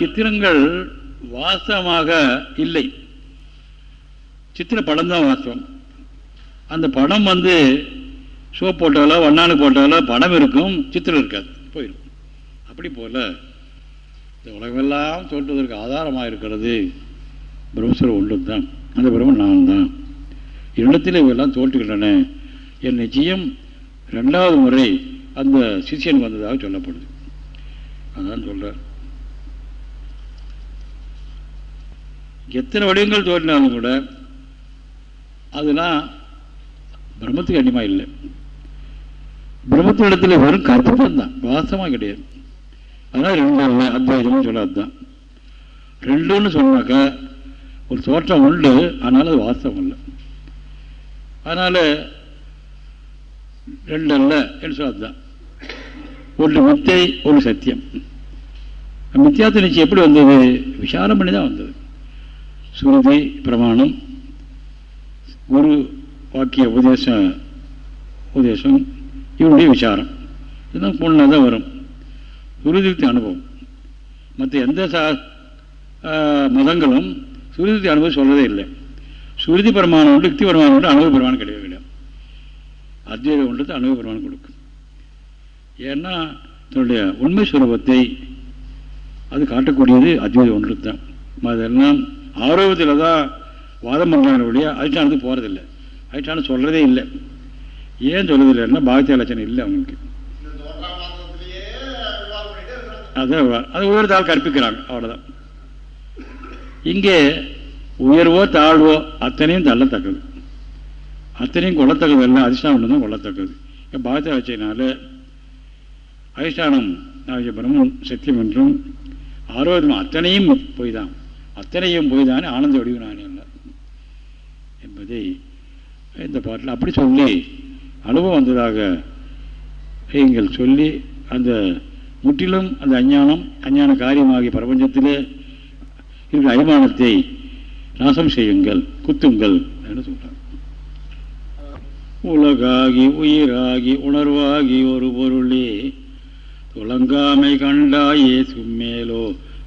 சித்திரங்கள் வாஸ்தவமாக இல்லை. சித்திர படம் தான் வாஸ்தவம் அந்த படம் வந்து சோப் போட்டாலோ வண்ணானு போட்டாலோ படம் இருக்கும் சித்திரம் இருக்காது போயிருக்கும் அப்படி போல இந்த உலகமெல்லாம் தோற்றுவதற்கு ஆதாரமாக இருக்கிறது. பிரம்மஸ்வரம் ஒன்று தான் அந்த பிரம்மன் நான் தான் இடத்தில் இவெல்லாம் தோற்றுகின்றன. என் நிச்சயம் ரெண்டாவது முறை அந்த சிஷியன் வந்ததாக சொல்லப்படுது. அதான் சொல்கிறார் எத்தனை வடிவங்கள் தோன்றினாலும் கூட அதெல்லாம் பிரம்மத்துக்கு அன்னியமாக இல்லை. பிரம்மத்தினிடத்தில் வெறும் கற்பனை தான் வாசமாக கிடையாது. அதனால் ரெண்டு இல்லை அத்வைதம்னு சொல்லாது தான் ரெண்டுன்னு சொன்னாக்கா ஒரு தோற்றம் உண்டு ஆனால் அது வாஸ்தவம் இல்லை. அதனால் ரெண்டு அல்ல என்று சொல்லாது தான் ஒன்று மித்தை ஒரு சத்தியம். மித்தியாத்த நிச்சயம் எப்படி வந்தது? விசாரம் பண்ணி தான் வந்தது. சுருதி பிரமாணம் குரு வாக்கிய உபதேச உபதேசம் இவனுடைய விசாரம். இதுதான் பொண்ணாக தான் வரும். சுருதிக்கு அனுபவம். மற்ற எந்த சா மதங்களும் சுருதி அனுபவம் சொல்கிறதே இல்லை. சுருதி பிரமாணம் உண்டு யுக்தி பிரமாணம் உண்டு அனுபவ பிரமாணம் கிடையவே கிடையாது. அத்வைதம் ஒன்றது அனுபவ பிரமாணம் கொடுக்கும். ஏன்னா தன்னுடைய உண்மை சுரூபத்தை அது காட்டக்கூடியது அத்வைதம் ஒன்று தான். அதெல்லாம் ஆரோக்கியத்தில் தான் வாதம் பண்ணுறாங்களுடைய அதிஷ்டானத்துக்கு போகிறதில்லை அதிஷ்டானம் சொல்கிறதே இல்லை. ஏன் சொல்கிறதில்லைன்னா பாகத்திய லட்சணம் இல்லை அவங்களுக்கு அதுதான் அது உயர்த்தால் கற்பிக்கிறாங்க அவ்வளோதான் இங்கே உயர்வோ தாழ்வோ அத்தனையும் தள்ளத்தக்கது. அத்தனையும் கொள்ளத்தக்கது இல்லை அதிஷ்டானம் தான் கொள்ளத்தக்கது. இப்போ பாகத்தை வச்சதுனால அதிஷ்டானம் பிரம்மன் சத்தியம் என்றும் ஆரோக்கியம் அத்தனையும் போய் தான் அத்தனையும் போய் தானே ஆனந்த வடிவு நானே என்பதை இந்த பாட்டில் அப்படி சொல்லி அனுபவம் வந்ததாக நீங்கள் சொல்லி அந்த முற்றிலும் அந்த அஞ்ஞானம் அஞ்ஞான காரியமாகிய பிரபஞ்சத்திலே இருக்கிற அபிமானத்தை நாசம் செய்யுங்கள் குத்துங்கள் என்று சொல்கிறார் உலகாகி உயிராகி உணர்வாகி ஒரு பொருளே துளங்காமை கண்டாயே சும்மேலோ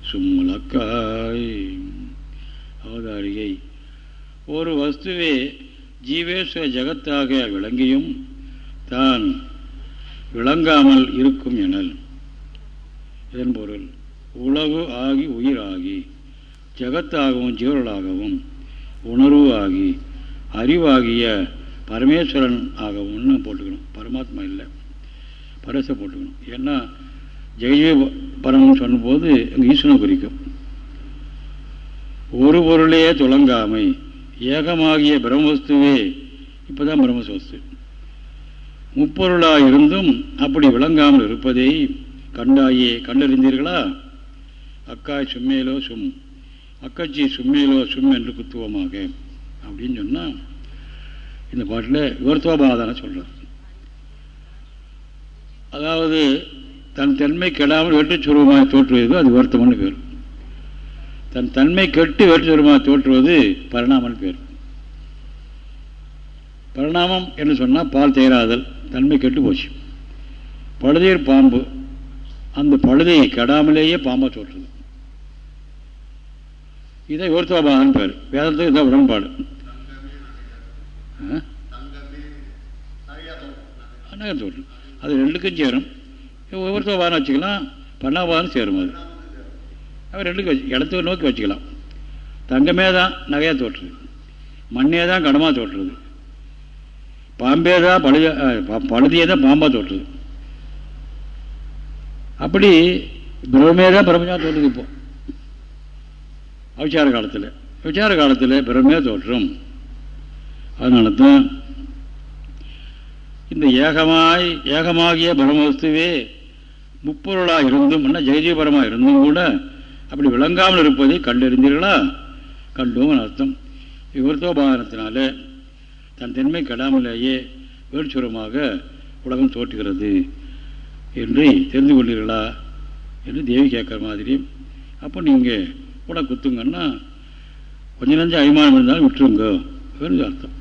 சும்முலக்காய். அவதாரியை ஒரு வஸ்துவே ஜீவேஸ்வர ஜகத்தாக விளங்கியும் தான் விளங்காமல் இருக்கும் எனல். இதன் பொருள் உலகு ஆகி உயிராகி ஜகத்தாகவும் ஜீவர்களாகவும் உணர்வு ஆகி அறிவாகிய பரமேஸ்வரன் ஆகவும்னு போட்டுக்கணும். பரமாத்மா இல்லை. பரச போட்டுக்கணும். ஏன்னா ஜெய பரம்னு சொன்னபோது எங்கள் ஈஸ்வரனை குறிக்கும். ஒரு பொருளே துளங்காமை ஏகமாகிய பிரம்மவஸ்துவே. இப்போதான் பிரம்மவஸ்து முப்பொருளாக இருந்தும் அப்படி விளங்காமல் இருப்பதை கண்டாயே கண்டறிந்தீர்களா? அக்காய் சும்மேலோ சும் அக்கச்சி சும்மேலோ சும் என்று குத்துவமாக. அப்படின்னு சொன்னால் இந்த பாட்டில் விவர்த்தோபாதான சொல்கிறார் அதாவது தன் தன்மை கெடாமல் வெற்றி சுருவமாக தோற்றுவது அது விவர்த்தம்னு பேர். தன் தன்மை கெட்டு வேற்று சுருவமாக தோற்றுவது பரிணாமன் பேர். பரிணாமம் என்று சொன்னால் பால் தேராதல் தன்மை கெட்டு போச்சு. பழுதீர் பாம்பு அந்த பழுதையை கெடாமலேயே பாம்பாக தோற்றுது. இதை விவர்த்தோபாதன் பேர். வேதத்துக்கு இதான் உடன்பாடு. நகர் தோற்று. அது ரெண்டுக்கும் சேரும். விவர்த்தோபாதம் வச்சுக்கலாம் பண்ணாபாதம் சேரும் அது. அவர் ரெண்டுக்கு வச்சு இடத்த நோக்கி வச்சுக்கலாம். தங்கமே தான் நகையாக தோற்றுது. மண்ணே தான் கடமாக தோற்றுறது பாம்பே தான் பழுத பழுதியே தான் பாம்பாக தோற்றுது. அப்படி பிரம்மே தான் பிரம்மஜா தோற்றுது இப்போ. அவிச்சார காலத்தில். விசார காலத்தில் பிரம்மே தோற்றும். அதனால தான் இந்த ஏகமாய் ஏகமாகிய பிரம்மவஸ்துவே முப்பொருளாக இருந்தும் என்ன ஜெயஜீபரமாக இருந்தும் கூட அப்படி விளங்காமல் இருப்பதை கண்டறிந்தீர்களா? கண்டோம்னு அர்த்தம். விவரத்தோபாதனத்தினால தன் தன்மை கெடாமலேயே வேட்சுரமாக உலகம் தோற்றுகிறது என்று தெரிந்து கொண்டீர்களா? என்று தேவி கேட்குற மாதிரி. அப்போ நீங்கள் கூட குத்துங்கன்னா கொஞ்ச நஞ்ச அபிமானம் இருந்தாலும் விட்டுருங்க வேறு அர்த்தம்.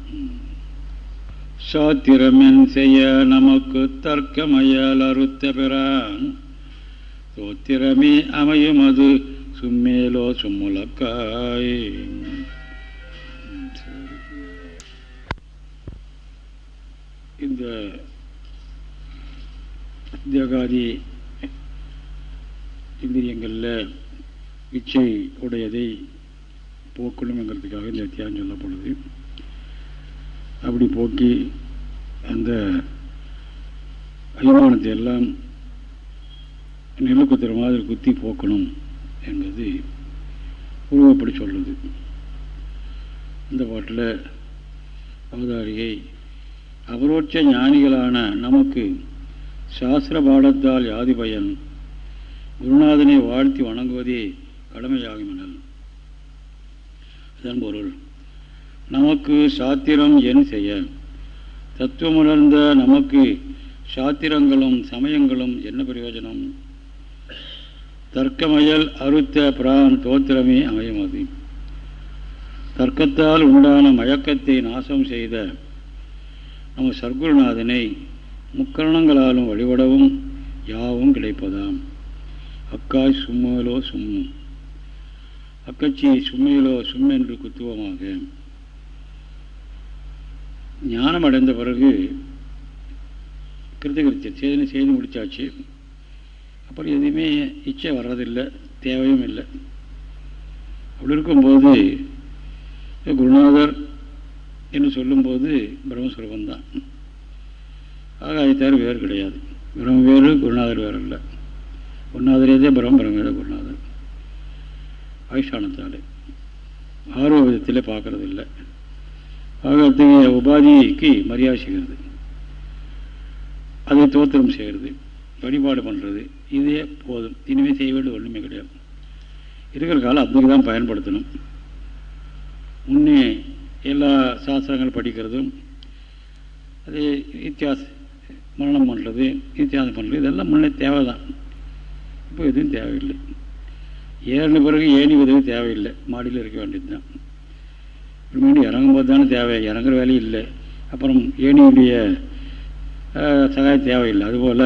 சாத்திரமென் செய்ய நமக்கு தர்க்கமையால் அறுத்த பெறான் சோத்திரமே அமையும் அது சும்மேலோ சும்முலக்காய் இந்த தேகாதி இந்திரியங்களில் இச்சை உடையதை போக்கணுங்கிறதுக்காக இந்த தியானம் சொல்லப்படுது அப்படி போக்கி அந்த அபிமானத்தை எல்லாம் நெல்லுக்குத்துற மாதிரி குத்தி போக்கணும். என்பது உருவப்படி சொல்லுது இந்த பாட்டில் அவதாரியை அபரோட்ச ஞானிகளான நமக்கு சாஸ்திர பாடத்தால் யாதி பயன் குருநாதனை வாழ்த்தி வணங்குவதே கடமையாகும் அதன் பொருள் நமக்கு சாத்திரம் என் செய்ய தத்துவமுணர்ந்த நமக்கு சாத்திரங்களும் சமயங்களும் என்ன பிரயோஜனம்? தர்க்கமயல் அறுத்த பிரான் தோத்திரமே அமையமது. தர்க்கத்தால் உண்டான மயக்கத்தை நாசம் செய்த நம்ம சர்க்குருநாதனை முக்கரணங்களாலும் வழிபடவும் யாவும் கிடைப்பதாம். அக்காய் சும்மலோ சும்மு. அக்கச்சி சும்மையிலோ சும்மென்று குத்துவமாக. ஞானம் அடைந்த பிறகு கிருத்தகிருத்தியம் செய்தி செய்து முடித்தாச்சு அப்புறம் எதுவுமே இச்சை வர்றதில்லை தேவையும் இல்லை. அப்படி இருக்கும்போது குருநாதர் என்று சொல்லும்போது பிரம்மஸ்வரூபந்தான் ஆக அதை தவிர வேறு கிடையாது. பிரம்ம வேறு குருநாதர் வேறு இல்லை. குருநாதரேதே பிரம்ம பிரம்மேத குருநாதர். ஆயுஷானத்தாலே ஆர்வ விதத்தில் பார்க்கறது இல்லை ஆக அத்தகைய உபாதிக்கு மரியாதை செய்கிறது. அதை தோத்திரம் செய்கிறது. வழிபாடு பண்ணுறது இதே போதும். இனிமேல் செய்ய வேண்டிய ஒன்றுமே கிடையாது. இருக்கிற காலம் அதுக்கு தான் பயன்படுத்தணும். முன்னே எல்லா சாஸ்திரங்கள் படிக்கிறதும் அது வித்தியாச மரணம் பண்ணுறது வித்தியாசம் பண்ணுறது இதெல்லாம் முன்னே தேவை தான் இப்போ எதுவும் தேவையில்லை. ஏறின பிறகு ஏணி உதவி தேவையில்லை. மாடியில் இருக்க வேண்டியது தான் மீண்டும் இறங்கும்போது தானே தேவை. இறங்குற வேலையும் இல்லை. அப்புறம் ஏணியுடைய சகாயம் தேவையில்லை. அதுபோல்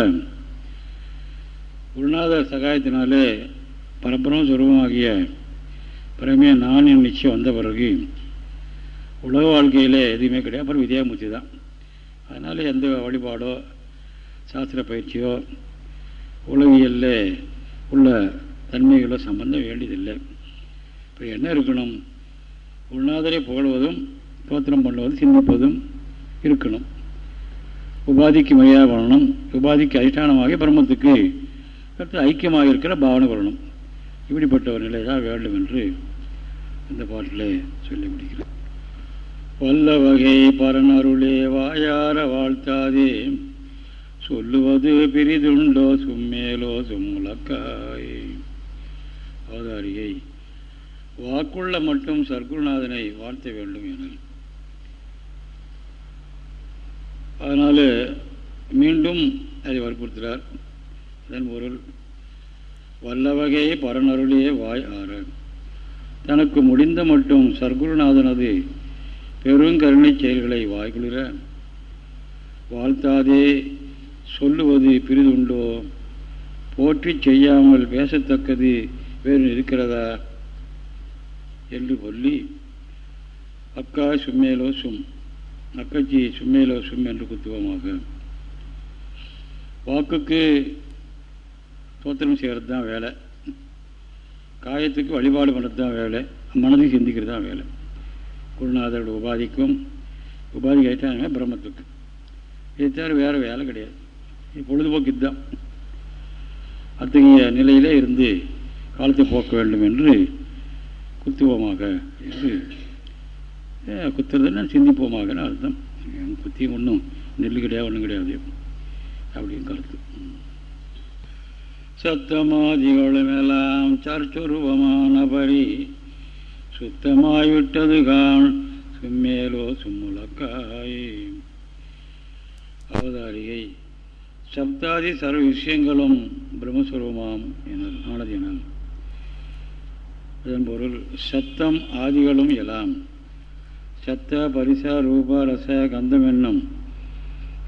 குருநாதர் சகாயத்தினாலே பரம்பரம் சுரூபமாகிய பிரமே நான் நிச்சயம் வந்த பிறகு உலக வாழ்க்கையில் எதுவுமே கிடையாது. அப்புறம் வித்யாமூர்த்தி தான். அதனால் எந்த வழிபாடோ சாஸ்திர பயிற்சியோ உலகியலில் உள்ள தன்மைகளோ சம்பந்தம் வேண்டியதில்லை. இப்போ என்ன இருக்கணும்? உள்நாதரை புகழ்வதும் தோத்திரம் பண்ணுவதும் சிந்திப்பதும் இருக்கணும். உபாதிக்கு மரியாதை பண்ணணும். உபாதிக்கு அதிஷ்டானமாக பிரம்மத்துக்கு அடுத்து ஐக்கியமாக இருக்கிற பாவனை வரணும் இப்படிப்பட்ட ஒரு நிலை தான் வேண்டும் என்று இந்த பாட்டில் சொல்லி முடிக்கிறேன் வல்ல வகை பரனருளே வாயார வாழ்த்தாதே. சொல்லுவது பிரிதுண்டோ சும்மேலோ சும்முலக்காய். அவதாரியை வாக்குள்ள மட்டும் சர்க்குருநாதனை வாழ்த்த வேண்டும் என அதனால் மீண்டும் அதை வற்புறுத்துகிறார். இதன் பொருள் வல்லவகை பரனருளியே வாய் ஆறு. தனக்கு முடிந்த மட்டும் சர்க்குருநாதனது பெருங்கருணை செயல்களை வாய்குளிர. வாழ்த்தாதே சொல்லுவது பிரிதுண்டோ? போற்றி செய்யாமல் பேசத்தக்கது வேறு இருக்கிறதா? என்று சொல்லி அக்கா சும்மேலோ சும் அக்கச்சி சும்மேலோ சும் என்று குத்துவமாக. வாக்குக்கு ஸ்தோத்திரம் செய்கிறது தான் வேலை. காயத்துக்கு வழிபாடு பண்ணுறது தான் வேலை. மனதுக்கு சிந்திக்கிறது தான் வேலை. குருநாதரோட உபாதிக்கும். உபாதி ஆயிட்டாங்க பிரம்மத்துக்கு. இது தவிர வேறு வேலை கிடையாது. இது பொழுதுபோக்கு இதுதான். அத்தகைய நிலையிலே இருந்து காலத்தை போக்க வேண்டும் என்று குத்துவோமாக என்று குத்துறதுன்னா சிந்திப்போமாக அர்த்தம். குத்தியும் ஒன்றும் நெல் கிடையாது ஒன்றும் கிடையாது. அப்படின்னு கருத்து. சத்தமாதிகளுமெல்லாம் சர்ச்சுருவமான பரி சுத்தமாய்விட்டது கான் சும்மேலோ சும்முலக்காய். அவதாரிகை சப்தாதி சர்வ விஷயங்களும் பிரம்மஸ்வரூபமாம் என ஆனது எனல் இதன் பொருள் சத்தம் ஆதிகளும் எல்லாம் சத்த பரிசா ரூபா ரச கந்தம் என்னும்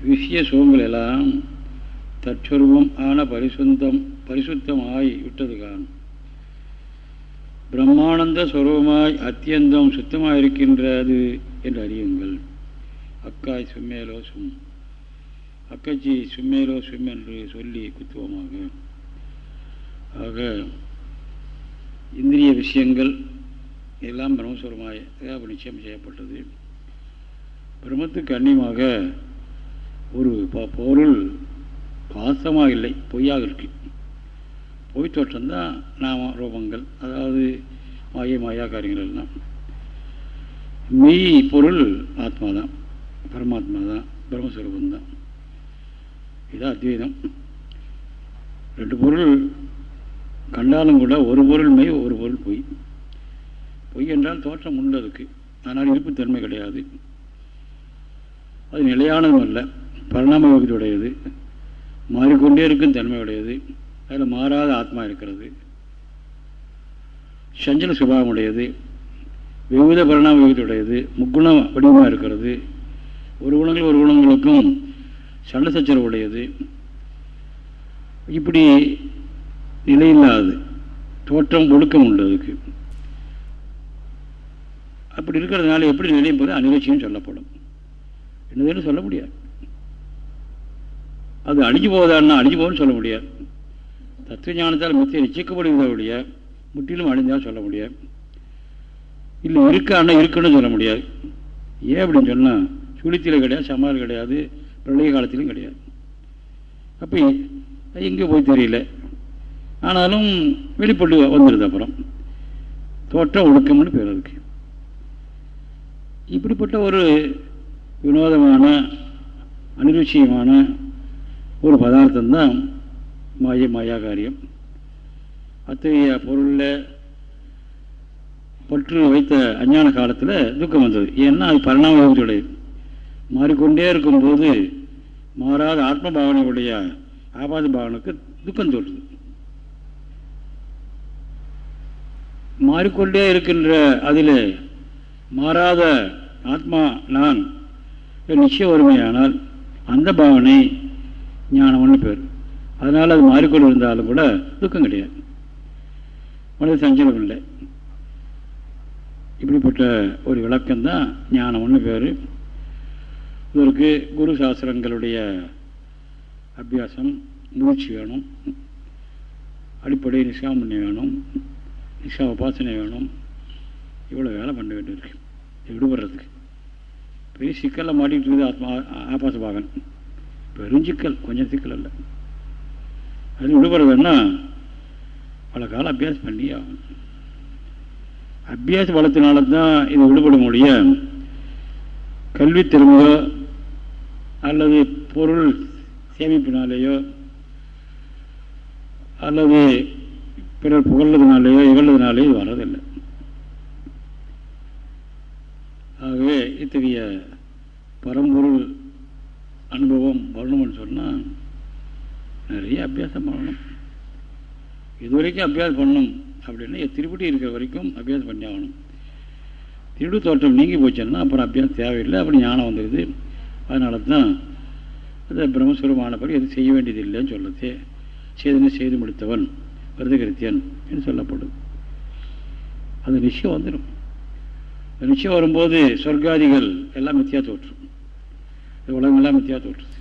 விஷய சோங்கள் எல்லாம் தற்சொருவம் ஆன பரிசுந்தம் பரிசுத்தமாய் விட்டதுகான் பிரம்மானந்த ஸ்வரூபமாய் அத்தியந்தம் சுத்தமாக இருக்கின்றது என்று அறியுங்கள். அக்காய் சும்மேலோ சும் அக்கச்சி சும்மேலோ சும் என்று சொல்லி குத்துவமாக. ஆக இந்திரிய விஷயங்கள் எல்லாம் பிரம்மஸ்வரமாய் நிச்சயம் செய்யப்பட்டது. பிரம்மத்துக்கு அந்நியமாக ஒரு பொருள் பாசமாக இல்லை பொய்யாக இருக்குது பொய் தோற்றம்தான் நாம ரூபங்கள் அதாவது மாய மாயா காரியங்கள் எல்லாம். மெய் பொருள் ஆத்மா தான் பரமாத்மா தான் பிரம்மஸ்வரூபம் தான் இதுதான் அத்வைதம். ரெண்டு பொருள் கண்டாலும் கூட ஒரு பொருள் மெய் ஒரு பொருள் பொய். பொய் என்றால் தோற்றம் உண்டு அதுக்கு ஆனால் இருப்பு தன்மை கிடையாது. அது நிலையானதும் அல்ல. பரிணாம யோகத்துடையது. மாறிக்கொண்டே இருக்கும் தன்மை உடையது. அதில் மாறாத ஆத்மா இருக்கிறது. சஞ்சல சுபாவம் உடையது விவித பரிணாம யோகத்துடையது முக்குண வடிவமாக இருக்கிறது. ஒரு குணங்கள் ஒரு குணங்களுக்கும் சண்டை சச்சரவு உடையது. இப்படி நிலையில்லாது தோற்றம் ஒழுக்கம் உண்டு அதுக்கு. அப்படி இருக்கிறதுனால எப்படி நிலையும் போது அநிகழ்ச்சியும் சொல்லப்படும். என்னதுன்னு சொல்ல முடியாது. அது அழிஞ்சு போவதான்னா அழிஞ்சு போகணும்னு சொல்ல முடியாது. தத்துவ ஞானத்தால் மித்திய நிச்சயிக்கப்படுவதைய முற்றிலும் அழிஞ்சால் சொல்ல முடியாது. இல்லை இருக்கான்னா இருக்குன்னு சொல்ல முடியாது. ஏன் அப்படின்னு சொன்னால் சுழித்தில கிடையாது சமாளம் கிடையாது பிரளய காலத்திலும் கிடையாது. அப்போ எங்கே போய் தெரியல. ஆனாலும் வெளிப்பட்டு வந்துடுது அப்புறம். தோற்ற ஒழுக்கம்னு பேர் இருக்கு இப்படிப்பட்ட ஒரு வினோதமான அனிருச்சியமான ஒரு பதார்த்தம் தான் மாயை மாயா காரியம். அத்தகைய பொருளில் பற்று வைத்த அஞ்ஞான காலத்தில் துக்கம் வந்தது. ஏன்னா அது பரிணாமத்துடையது மாறிக்கொண்டே இருக்கும்போது மாறாத ஆத்ம பாவனையுடைய ஆபாத பாவனுக்கு துக்கம் தோற்றுது மாறிக்கொண்டே இருக்கின்ற அதில் மாறாத ஆத்மா நான் நிச்சய வறுமையானால் அந்த பாவனை ஞானம்னு பேர். அதனால் அது மாறிக்கொண்டு இருந்தாலும் கூட துக்கம் கிடையாது. மனது சஞ்சலம் இல்லை. இப்படிப்பட்ட ஒரு விளக்கம்தான் ஞானம்னு பேர் இதற்கு குரு சாஸ்திரங்களுடைய அபியாசம் மூச்சு வேணும். அடிப்படை நிஷாமண்ணி வேணும். நிஷா உபாசனை வேணும். இவ்வளோ வேலை பண்ண வேண்டியிருக்கு. விடுபடுறதுக்கு. பெரிய சிக்கலில் மாட்டிகிட்டு இருக்குது ஆத்மா ஆபாச பாகன். பெரும் சிக்கல் கொஞ்சம் சிக்கல் இல்லை அது விடுபடுறதுன்னா பல காலம் அபியாசம் பண்ணி ஆகணும். அபியாச பலத்தினால தான் இது விடுபட முடிய கல்வி திறமையோ அல்லது பொருள் சேமிப்பினாலேயோ அல்லது பிறர் புகழ்றதுனாலேயோ இகழ்றதுனாலேயோ இது வர்றதில்லை. ஆகவே இத்தகைய பரம்பொருள் அனுபவம் வரணும்னு சொன்னால் நிறைய அபியாசம் பண்ணணும். இது வரைக்கும் அபியாசம் பண்ணணும் அப்படின்னா திருப்பட்டி இருக்கிற வரைக்கும் அபியாசம் பண்ணி ஆகணும். திருடு தோற்றம் நீங்கி போச்சுன்னா அப்புறம் அபியாசம் தேவையில்லை அப்படி ஞானம் வந்துடுது அதனால தான் அந்த பிரம்மஸ்வரமானபடி எதுவும் செய்ய வேண்டியது இல்லைன்னு சொல்லுது செய்து முடித்தவன் விரதகிருத்தியன் என்று சொல்லப்படும் அந்த நிச்சயம் வந்துடும். நிச்சயம் வரும்போது சொர்க்காதிகள் எல்லாம் மித்தியா தோற்றும். உலகம் எல்லாம் மித்தியா தோற்றுது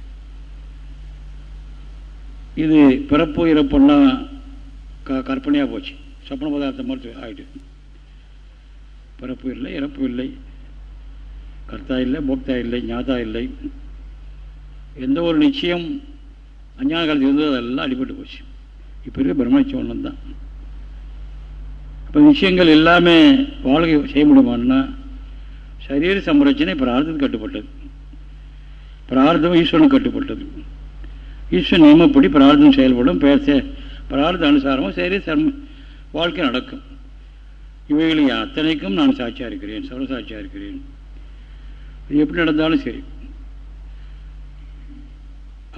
இது பிறப்பு இறப்புன்னா க கற்பனையாக போச்சு. சொப்பன பதார்த்தம் மறுத்து ஆகிட்டு பிறப்பு இல்லை இறப்பு இல்லை. கர்த்தா இல்லை போக்தா இல்லை ஞாதா இல்லை. எந்த ஒரு நிச்சயம் அஞ்ஞான காலத்தில் இருந்தது அதெல்லாம் அடிபட்டு போச்சு. இப்போ இருக்க பிரம்மணிச்சம் ஒன்று தான். இப்போ விஷயங்கள் எல்லாமே வாழ்க்கை செய்ய முடியுமான்னா சரீர சம்ரட்சனை பிரார்த்தத்துக்கு கட்டுப்பட்டது. பிரார்த்தம் ஈஸ்வரனுக்கு கட்டுப்பட்டது. ஈஸ்வரன் நியமப்படி பிரார்த்தம் செயல்படும் பேச பிரார்த்த அனுசாரமும் சரி சர்ம வாழ்க்கை நடக்கும். இவைகளை அத்தனைக்கும் நான் சாட்சியாக இருக்கிறேன் சர்வசாட்சியாக இருக்கிறேன். இது எப்படி நடந்தாலும் சரி.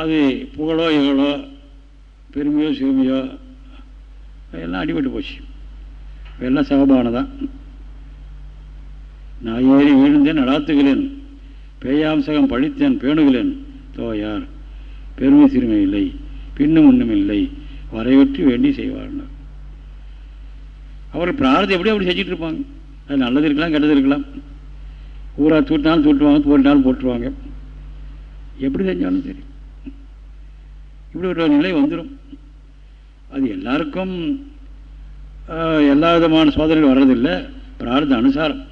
அது புகழோ இகழோ பெருமையோ சிறுமையோ எல்லாம் அடிபட்டு போச்சு. எல்லாம் சகபான தான் நான் ஏறி விழுந்தேன் நடாத்துகிறேன். பேயாம்சகம் பழித்தேன் பேணுகிறேன். தோயார். பெருமை சிறுமை இல்லை. பின்னும் ஒன்றும் இல்லை. வரையொற்றி வேண்டி செய்வார்கள். அவர் பிரார்த்தம் எப்படி அப்படி செஞ்சுட்டு இருப்பாங்க? அது நல்லது இருக்கலாம் கெட்டது இருக்கலாம். ஊரா தூட்டினாலும் தூட்டுவாங்க தூட்டினாலும் போட்டுருவாங்க. எப்படி செஞ்சாலும் சரி. இப்படி ஒரு நிலை வந்துடும் அது எல்லாருக்கும் எல்லா விதமான சோதனைகள் வர்றதில்லை. பிரார்த்த அனுசாரம்.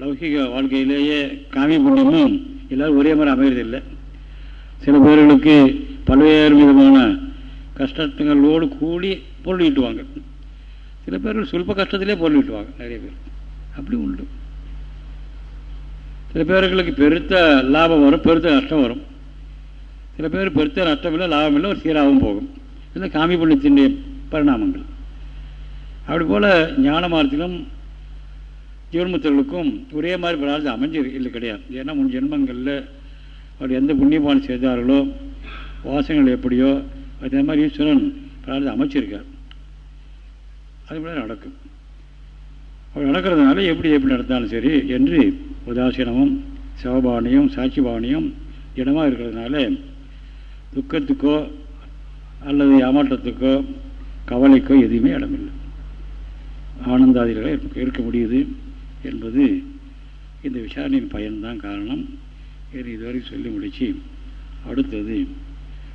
லௌகிக வாழ்க்கையிலேயே காமி புண்ணியமும் எல்லோரும் ஒரே மாதிரி அமைகிறதில்லை சில பேர்களுக்கு பல்வேறு விதமான கஷ்டங்களோடு கூடி பொருள் ஈட்டுவாங்க சில பேர்கள் சொல்ப கஷ்டத்திலே பொருள் ஈட்டுவாங்க நிறைய பேர். அப்படி உண்டு. சில பேர்களுக்கு பெருத்த லாபம் வரும் பெருத்த நஷ்டம் வரும். சில பேர் பெருத்த நஷ்டம் இல்லை லாபம் இல்லை ஒரு சீராகவும் போகும். இல்லை காமி புண்ணியத்தினுடைய பரிணாமங்கள். அப்படி போல் ஞான மார்த்திலும் ஜீவன்முத்தர்களுக்கும் ஒரே மாதிரி பிரார்த்தம் அமைஞ்சிரு இல்லை கிடையாது. ஏன்னா முன் ஜென்மங்களில் அவர் எந்த புண்ணியபானம் செய்தார்களோ வாசங்கள் எப்படியோ அதே மாதிரி ஈஸ்வரன் பிரார்த்தம் அமைச்சிருக்கார். அது போல நடக்கும். அவர் நடக்கிறதுனால எப்படி எப்படி நடந்தாலும் சரி என்று உதாசீனமும் சிவபாவனையும் சாட்சி பாவனையும் இடமாக இருக்கிறதுனால துக்கத்துக்கோ அல்லது ஏமாற்றத்துக்கோ கவலைக்கோ எதுவுமே இடமில்லை. ஆனந்தாதிகளாக இருக்க முடியுது. என்பது இந்த விசாரணையின் பயன்தான் காரணம் என்று இதுவரை சொல்லி முடித்து அடுத்தது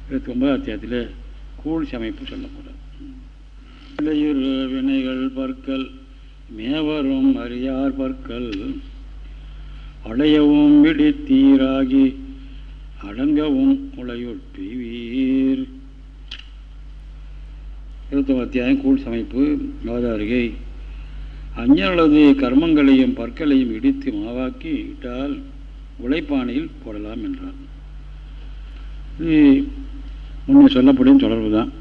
இருபத்தி ஒன்பதாம் அத்தியாயத்தில் கூழ் சமைப்பு சொல்லக்கூடாது வினைகள் பற்கள் மேவரும் அறியார் பற்கள் அடையவும் விடுத்தீராகி அடங்கவும் உளையொட்டுவீர் இருபத்தொம்பது அத்தியாயம் கூழ் சமைப்பு அவதாரிகை அஞ்சனது கர்மங்களையும் பற்களையும் இடித்து மாவாக்கி இட்டால் உழைப்பானையில் போடலாம் என்றார். இது முன்னே சொல்லப்படும் தொடர்பு தான்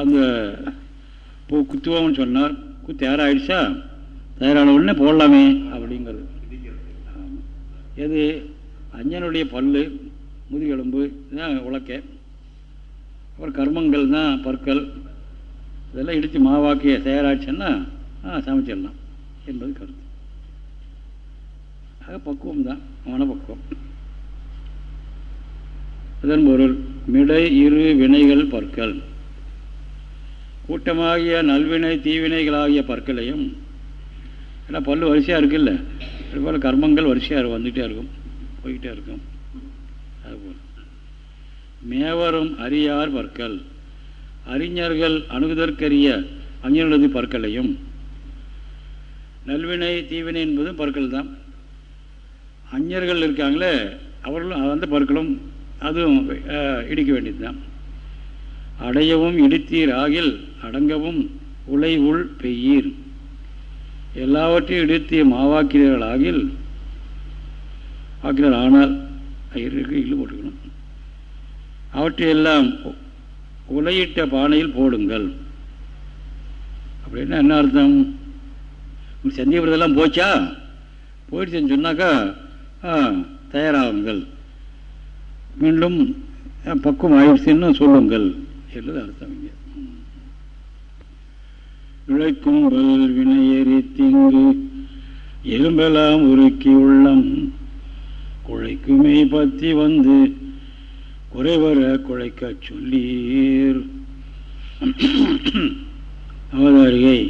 அந்த பூ குத்துவோம்னு சொன்னார். குத்து தயாராகிடுச்சா தயாரான உடனே போடலாமே அப்படிங்கிறது. எது? அஞ்சனுடைய பல்லு முதுகெலும்பு தான் உழக்க அப்புறம் கர்மங்கள் தான் பற்கள் இதெல்லாம் இடித்து மாவாக்கிய தயாராச்சுன்னா சமைச்சிடலாம் என்பது கருத்து. ஆக பக்குவம் தான் மனப்பக்குவம் அதன் பொருள் மிடை இரு வினைகள் பற்கள். கூட்டமாகிய நல்வினை தீவினைகளாகிய பற்களையும் ஏன்னா பல்லு வரிசையாக இருக்குல்ல அதுபோல் கர்மங்கள் வரிசையாக வந்துகிட்டே இருக்கும் போய்கிட்டே இருக்கும். அதுபோல் மேவரும் அறியார் பற்கள். அறிஞர்கள் அணுகுதற்கரிய அஞ்ஞனது பற்களையும். நல்வினை தீவினை என்பதும் பற்கள் தான் அஞ்ஞர்கள் இருக்காங்களே அவர்களும் அந்த பற்களும் அதுவும் இடிக்க வேண்டியது தான் அடையவும் இடித்தீர் ஆகில் அடங்கவும் உலை உள் பெய்யீர். எல்லாவற்றையும் இடித்து மாவாக்கிறீர்கள் ஆகில் ஆக்கிறார் ஆனால் இருக்கு இல்லு போட்டுக்கணும். அவற்றையெல்லாம் உலையிட்ட பானையில் போடுங்கள். அப்படின்னா என்ன அர்த்தம்? சந்தேகப்படுறதெல்லாம் போச்சா? போயிடுச்சுன்னு சொன்னாக்கா தயாராகுங்கள். மீண்டும் பக்குவம் ஆயிடுச்சுன்னு சொல்லுங்கள். என்பது அர்த்தம் இங்கே. இழைக்கும் வினையேறி திங்கு எலும்பெல்லாம் உருக்கி உள்ளம் குழைக்குமே பத்தி வந்து குறைவர குழைக்க சொல்லீர். அவதாரியை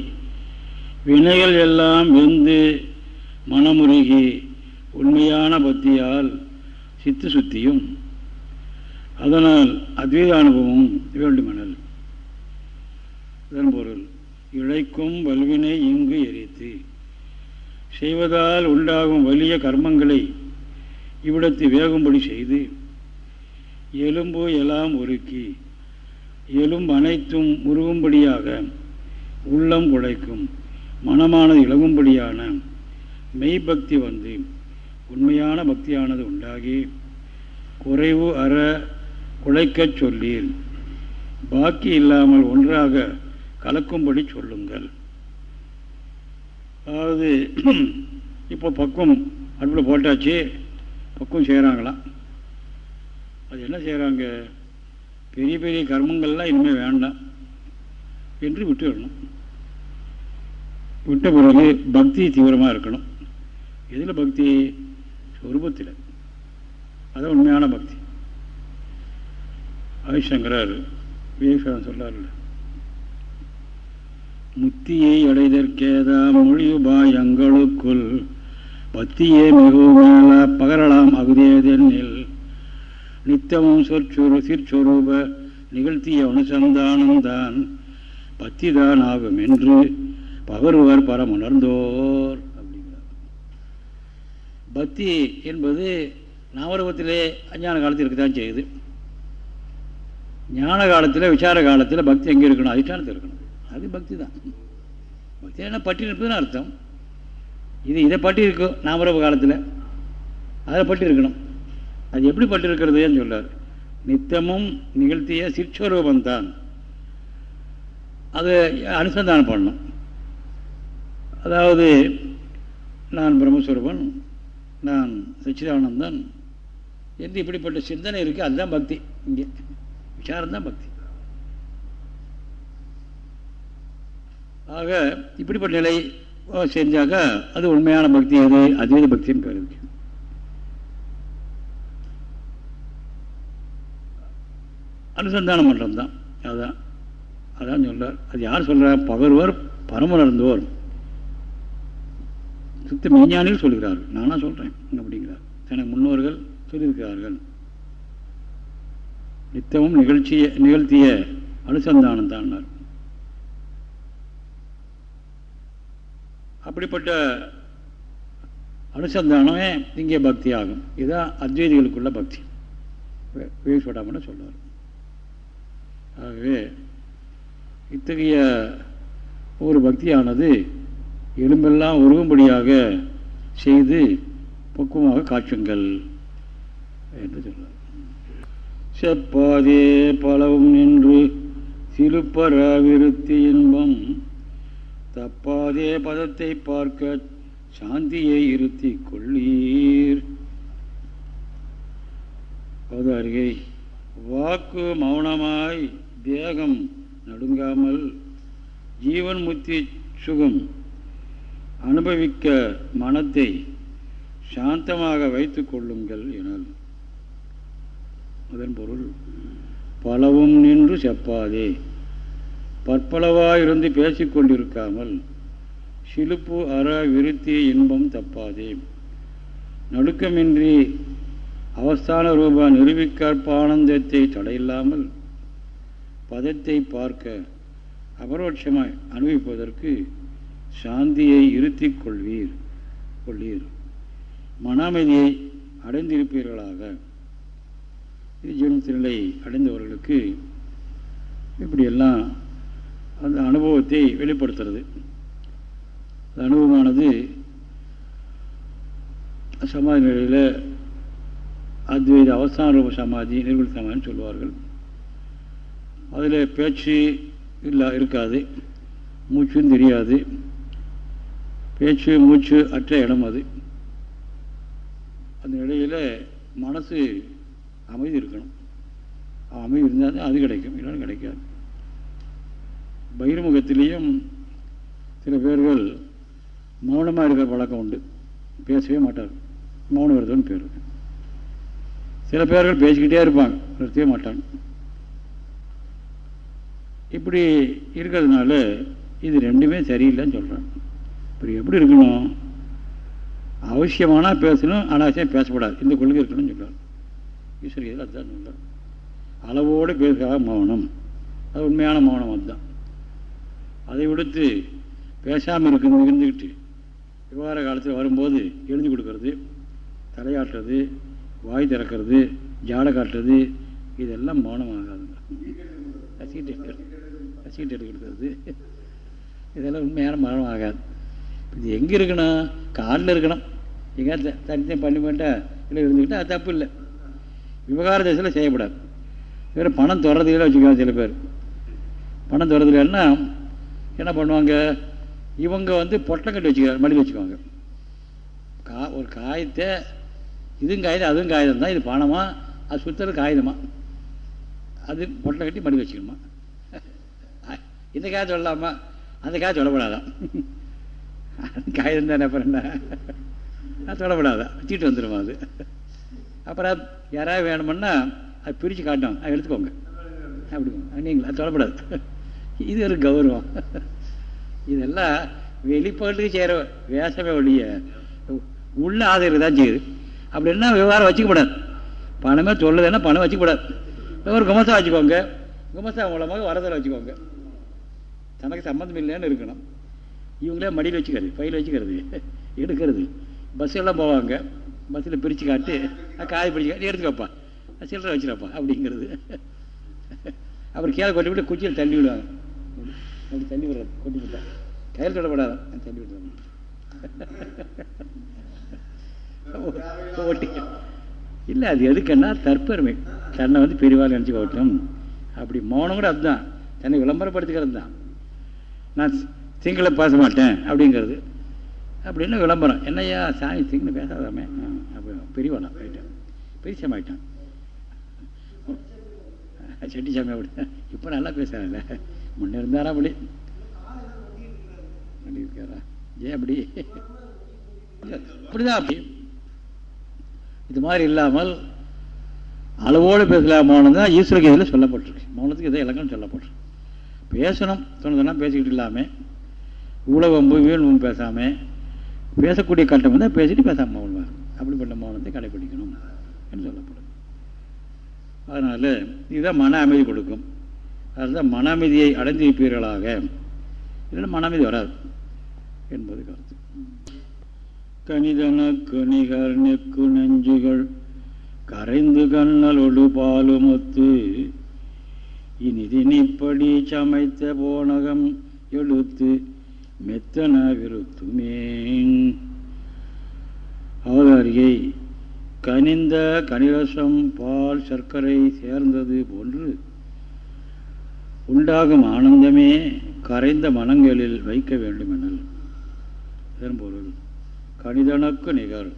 வினைகள் எல்லாம் வெந்து மனமுருகி உண்மையான பக்தியால் சித்து சுத்தியும் அதனால் அத்வைத அனுபவம் வேண்டுமெனல். இதன் பொருள் இழைக்கும் வல்வினை இங்கு எரித்து செய்வதால் உண்டாகும் வலிய கர்மங்களை இவ்விடத்து வேகும்படி செய்து எலும்பு எல்லாம் ஒருக்கி எலும்பு அனைத்தும் உருகும்படியாக உள்ளம் உழைக்கும் மனமானது இழகும்படியான மெய்பக்தி வந்து உண்மையான பக்தியானது உண்டாகி குறைவு அற குலைக்கச் சொல்லீர். பாக்கி இல்லாமல் ஒன்றாக கலக்கும்படி சொல்லுங்கள். அதாவது இப்போ பக்குவம் அடுப்பில் போட்டாச்சு பக்குவம் செய்கிறாங்களாம் அது என்ன செய்கிறாங்க பெரிய பெரிய கர்மங்கள்லாம் இனிமேல் வேண்டாம் என்று விட்டுவிடணும் விட்ட பிறகு பக்தி தீவிரமாக இருக்கணும். எதில் பக்தி? சொரூபத்தில். அதான் உண்மையான பக்தி. ஆதிசங்கரர் விவேகானந்தர் சொல்கிறார்ல முத்தியை அடைதற்கேதா மொழியுபாயங்களுக்குள் பத்தியே மிகவும் மேல பகரலாம் அகுதேதெனில் நித்தமும் சொற்சுரு சிற்சுரூப நிகழ்த்திய அனுசந்தானம்தான் பத்திதான் ஆகும் என்று பகருவர் பரமுணர்ந்தோர் அப்படிங்கிறார். பக்தி என்பது நாமரூபத்திலே அஞ்ஞான காலத்தில் இருக்கத்தான் செய்யுது. ஞான காலத்தில் விசார காலத்தில் பக்தி எங்கே இருக்கணும்? அதிஷ்டானத்தில் இருக்கணும். அது பக்தி தான் பக்தி என்ன பட்டி இருப்பதுன்னு அர்த்தம். இது இதை பட்டி இருக்கும் நாமரூப காலத்தில். அதை பட்டி இருக்கணும் அது எப்படிப்பட்டிருக்கிறதுன்னு சொல்லார். நித்தமும் நிகழ்த்திய சிற்ஸ்வரூபந்தான் அதை அனுசந்தானம் பண்ணணும். அதாவது நான் பிரம்மஸ்வரூபன் நான் சச்சிதானந்தன் என்று இப்படிப்பட்ட சிந்தனை இருக்குது அதுதான் பக்தி. இங்கே விசாரம்தான் பக்தி. ஆக இப்படிப்பட்ட நிலை செஞ்சாக்க அது உண்மையான பக்தி அது அதீத பக்தின்னு பேர் இருக்கு அனுசந்தான மன்றம் தான் அதுதான் அதான் சொல்கிறார் அது யார் சொல்கிறார் பகர்வர் பரமலர்ந்தோர் சுத்த மெய்ஞானிகள் சொல்கிறார்கள். நானாக சொல்கிறேன் அப்படிங்கிறார். எனக்கு முன்னோர்கள் சொல்லியிருக்கிறார்கள். நித்தமும் நிகழ்ச்சிய நிகழ்த்திய அனுசந்தானம் தான் அப்படிப்பட்ட அனுசந்தானமே இங்கே பக்தி ஆகும் இதுதான் அத்வைதிகளுக்குள்ள பக்தி. விவேஸ்வடாமன்னு சொல்லுவார் ஆகவே இத்தகைய ஒரு பக்தியானது எலும்பெல்லாம் உருகும்படியாக செய்து பக்குவமாக காட்சுங்கள் என்று சொல்றார் செப்பாதே பலவும் நின்று சிலுப்பர விருத்தி இன்பம். தப்பாதே பதத்தை பார்க்க சாந்தியை இருத்தி கொள்ளீர். அருகே வாக்கு மௌனமாய் தேகம் நடுங்காமல் ஜீவன் முத்தி சுகம் அனுபவிக்க மனத்தை சாந்தமாக வைத்து கொள்ளுங்கள் எனல். அதன் பொருள் பலவும் நின்று செப்பாதே. பற்பளவாயிருந்து பேசிக்கொண்டிருக்காமல் சிலுப்பு அற விருத்தி இன்பம் தப்பாதே. நடுக்கமின்றி அவஸ்தான ரூபா நிரூபிக்கற்பானந்தத்தை தடையில்லாமல் பதத்தை பார்க்க அபரோட்சமாய் அனுபவிப்பதற்கு சாந்தியை இருத்தி கொள்வீர் கொள்ளீர் மன அமைதியை அடைந்திருப்பீர்களாக ஜீவனத்தினை அடைந்தவர்களுக்கு இப்படியெல்லாம் அந்த அனுபவத்தை வெளிப்படுத்துறது. அந்த அனுபவமானது சமாதி நிலையில் அத்வைத அவசான ரூப சமாதி நிர்குண சமாதின்னு சொல்லுவார்கள் அதில் பேச்சு இல்லை இருக்காது மூச்சும் தெரியாது. பேச்சு மூச்சு அற்ற இடம் அது. அந்த இடையில் மனசு அமைதி இருக்கணும். அமைதி இருந்தால் தான் அது கிடைக்கும் இல்லைன்னு கிடைக்காது. பகிர்முகத்திலையும் சில பேர்கள் மௌனமாக இருக்கிற பழக்கம் உண்டு. பேசவே மாட்டார் மௌன விரதம்னு பேர் சில பேர்கள் பேசிக்கிட்டே இருப்பாங்க நிறுத்தவே மாட்டாங்க. இப்படி இருக்கிறதுனால இது ரெண்டுமே சரியில்லைன்னு சொல்கிறேன் இப்படி எப்படி இருக்கணும்? அவசியமானால் பேசணும் அனாவசியம் பேசக்கூடாது. இந்த கொள்கை இருக்கணும்னு சொல்கிறார் ஈஸ்வரி இதில் அதுதான் சொல்கிறார் அளவோடு பேசுகிறதாக மௌனம். அது உண்மையான மௌனம் அதுதான். அதை விடுத்து பேசாமல் இருக்கிறது இருந்துக்கிட்டு விவகார காலத்தில் வரும்போது எழுதி கொடுக்கறது தலையாட்டுறது வாய் திறக்கிறது ஜாடை காட்டுறது இதெல்லாம் மௌனமாகாதுங்க. சீட்டு எடுத்து எடுக்கிறது. இதெல்லாம் உண்மையான மரணம் ஆகாது. இது எங்கே இருக்கணும்? காலில் இருக்கணும். எங்கேயாவது தனித்தனி பண்ணி பண்ணிட்டா இல்லை இருந்துக்கிட்டால் அது தப்பு இல்லை. விவகார தேசத்தில் செய்யப்படாது. வேறு பணம் தொடர்றதுல வச்சுக்கலாம் சில பேர். பணம் தொடர்றதுலன்னா என்ன பண்ணுவாங்க? இவங்க வந்து பொட்டம் கட்டி வச்சுக்கிறாங்க மடியில் வச்சுக்குவாங்க. கா ஒரு காயத்தை இதுவும் காகிதம் அதுவும் காகிதம் தான் இது பணமாக அது சுற்றுறது காகிதமாக அது பொட்டை கட்டி மடி வச்சுக்கணுமா? இந்த காய் சொல்லலாமா அந்த காய் சொல்லப்படாதான் காய் இருந்தா அப்புறம் என்ன அது சொல்லப்படாதான் தீட்டு வந்துடுமா அது? அப்புறம் யாராவது வேணுமுன்னா அது பிரித்து காட்டும் அது எடுத்துக்கோங்க. அப்படி நீங்கள் சொல்லப்படாது. இது ஒரு கௌரவம். இதெல்லாம் வெளிப்பாட்டுக்கு செய்கிற வேஷமே ஒழிய உள்ள ஆதரவு தான் செய்யுது. அப்படின்னா விவகாரம் வச்சுக்கப்படாது. பணமே சொல்லுதுன்னா பணம் வச்சுக்கப்படாது. ஒரு குமசா வச்சுக்கோங்க. குமசா மூலமாக வரதில் வச்சுக்கோங்க. தனக்கு சம்மந்தம் இல்லைன்னு இருக்கணும். இவங்களே மடியில் வச்சுக்கிறது பையில் வச்சுக்கிறது எடுக்கிறது. பஸ்ஸெல்லாம் போவாங்க. பஸ்ஸில் பிரித்து காட்டு காய் பிடிச்சி காட்டி எடுத்துக்கப்பா சில்லறை வச்சுருப்பா அப்படிங்கிறது. அப்புறம் கீழே கொட்டி விட்டு குச்சியில் தள்ளி விடுவாங்க அப்படி தள்ளி விடுறது கொண்டு விட்டா கையில் தொடப்படாத தள்ளி விடுறாங்க ஓட்டி. இல்லை அது எதுக்குன்னா தற்பெருமை. தன்னை வந்து பெரியவாள் நினச்சிக்கோட்டும் அப்படி மௌனம் கூட அதுதான். தன்னை விளம்பரப்படுத்திக்கிறது தான். நான் சிங்கள பேச மாட்டேன் அப்படிங்கிறது. அப்படின்னு விளம்பரம். என்னையா சாமி சிங்கள பேசாதாமே. அப்போ பெரிய ஆகிட்டேன் பெரியசாமாயிட்டான் செட்டி சாமி அப்படி இப்போ நல்லா பேசுறாங்கல்ல முன்னே இருந்தாரா அப்படி? அப்படி இருக்காரா ஏன் அப்படி? அப்படிதான் அப்படி. இது மாதிரி இல்லாமல் அளவோடு பேசலாம் தான் ஈஸ்வர கீதையில் சொல்லப்பட்டிருக்கு. மௌனத்துக்கு இதை இலக்கணம் சொல்லப்பட்டிருக்கு. பேசணும். சொன்னதுன்னா பேசிக்கிட்டு இல்லாமல் உழவம்பு வீணும் பேசாமல் பேசக்கூடிய கட்டம் தான் பேசிட்டு பேசாமல் மௌனமாக அப்படிப்பட்ட மௌனத்தை கடைபிடிக்கணும் என்று சொல்லப்படும். அதனால் இதுதான் மன அமைதி கொடுக்கும். அதுதான் மன அமைதியை அடைந்து வைப்பீர்களாக இல்லைன்னா மன அமைதி வராது என்பது கருத்து. கனிதன கனிகர் நெக்கு நெஞ்சுகள் கரைந்து கண்ணலொடு பாலுமொத்து இனிதினிப்படி சமைத்த போனகம் எழுத்து மெத்தன விருத்துமே அவதாரியை கனிந்த கனிரசம் பால் சர்க்கரை சேர்ந்தது போன்று உண்டாகும் ஆனந்தமே கரைந்த மனங்களில் வைக்க வேண்டுமெனல். இதன் பொருள் கணிதனுக்கு நிகர்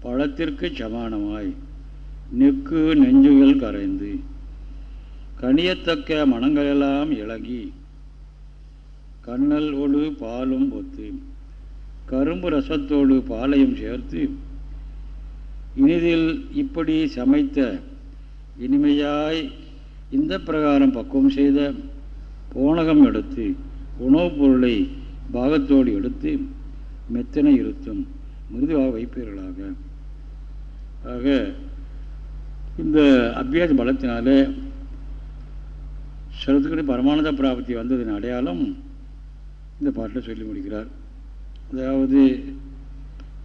பழத்திற்கு சமானமாய் நெக்கு நெஞ்சுகள் கரைந்து கனியத்தக்க மனங்களெல்லாம் இழகி கண்ணல் ஒழு பாலும் ஒத்து கரும்பு ரசத்தோடு பாலையும் சேர்த்து இனிதில் இப்படி சமைத்த இனிமையாய் இந்த பிரகாரம் பக்குவம் செய்த போனகம் எடுத்து உணவுப் பொருளை பாகத்தோடு எடுத்து மெத்தனை இருத்தும் மிருதுவாக வைப்பீர்களாக. ஆக இந்த அபியாச பலத்தினாலே சிலத்துக்கு பரமானந்த பிராப்தி வந்ததின் அடையாளம் இந்த பாட்டில் சொல்லி முடிக்கிறார். அதாவது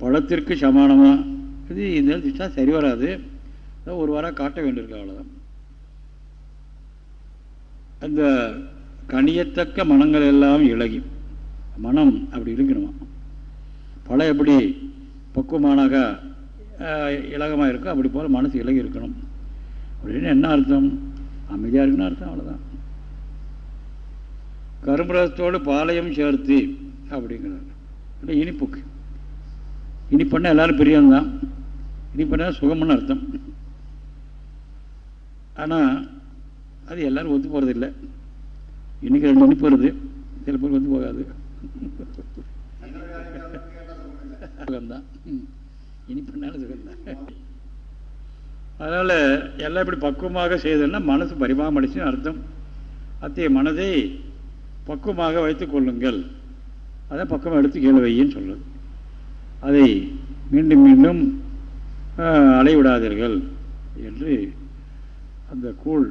பழத்திற்கு சமானமாக இது இந்த திட்டா சரி வராது. ஒரு வாரம் காட்ட வேண்டியிருக்கு அவ்வளோதான் அந்த கணியத்தக்க மனங்கள் எல்லாம் இழகி மனம் அப்படி இருக்கணுமா பழம் எப்படி பக்குவமானாக இலகமாக இருக்கோ அப்படி போல் மனசு இலகி இருக்கணும். அப்படின்னு என்ன அர்த்தம்? அமைதியாக இருக்குன்னு அர்த்தம் அவ்வளோதான் கரும்புரத்தோடு பாளையம் சேர்த்து அப்படிங்கிறார் இனிப்புக்கு. இனிப்புன்னா எல்லாரும் பிரியம்தான் இனிப்புன்னா சுகம்னு அர்த்தம். ஆனால் அது எல்லோரும் ஒத்து போகிறது இல்லை ரெண்டு இனிப்பு வருது. சில பேர் ஒத்து போகாது. சுகம்தான். இனிப்பண்ணாலும் சுகம்தான். அதனால் எல்லாம் இப்படி பக்குவமாக செய்ததுன்னா மனசு பரிமாமடிச்சுன்னு அர்த்தம். அத்தைய மனதை பக்குவமாக வைத்து கொள்ளுங்கள். அதை பக்கம் எடுத்து கீழே வையின்னு அதை மீண்டும் மீண்டும் அலைவிடாதீர்கள் என்று அந்த கூழ்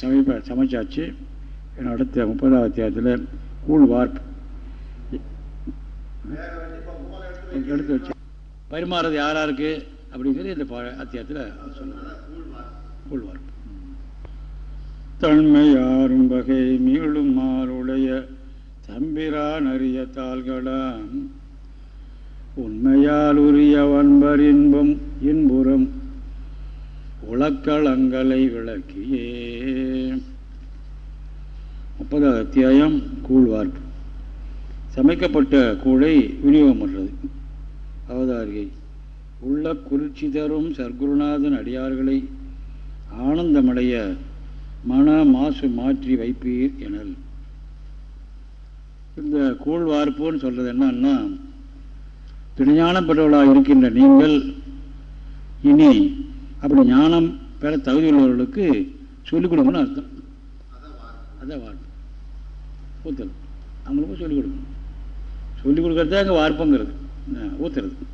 சமைப்ப சமைச்சாச்சு. அடுத்த முப்பதாவது அத்தியாயத்தில் கூழ் வார்ப்பு எடுத்து வச்சு. பரிமாறுறது யாராருக்கு யாருக்கு? அப்படிங்கிறது இந்த அத்தியாயத்தில் சொல்லுவாங்க கூழ் வார்ப்பு தன்மையாரும் வகை மீளும் மாறுடைய தம்பிரான் அறிய தாள்களான் உண்மையால் உரிய வன்பர் இன்பம் இன்புறம் உலக்களங்களை விளக்கியே. முப்பதாவது அத்தியாயம் கூழ்வார்ப்பு சமைக்கப்பட்ட கூழை விநியோகம் பண்ணுறது அவதாரிகை. உள்ள குளிர்ச்சி தரும் சர்க்குருநாதன் அடியார்களை ஆனந்தமடைய மன மாசு மாற்றி வைப்பீர் எனல். இந்த கூழ் வார்ப்புன்னு சொல்றது என்னன்னா திருஞானம் பெற்றவர்களாக இருக்கின்ற நீங்கள் இனி அப்படி ஞானம் பெற தகுதியுள்ளவர்களுக்கு சொல்லிக் கொடுங்கன்னு அர்த்தம். அதான் வார்ப்பு. ஊற்றுறது அவங்களுக்கும் சொல்லிக் கொடுக்கணும். சொல்லிக் கொடுக்குறது அங்கே வார்ப்புங்கிறது. ஊற்றுறது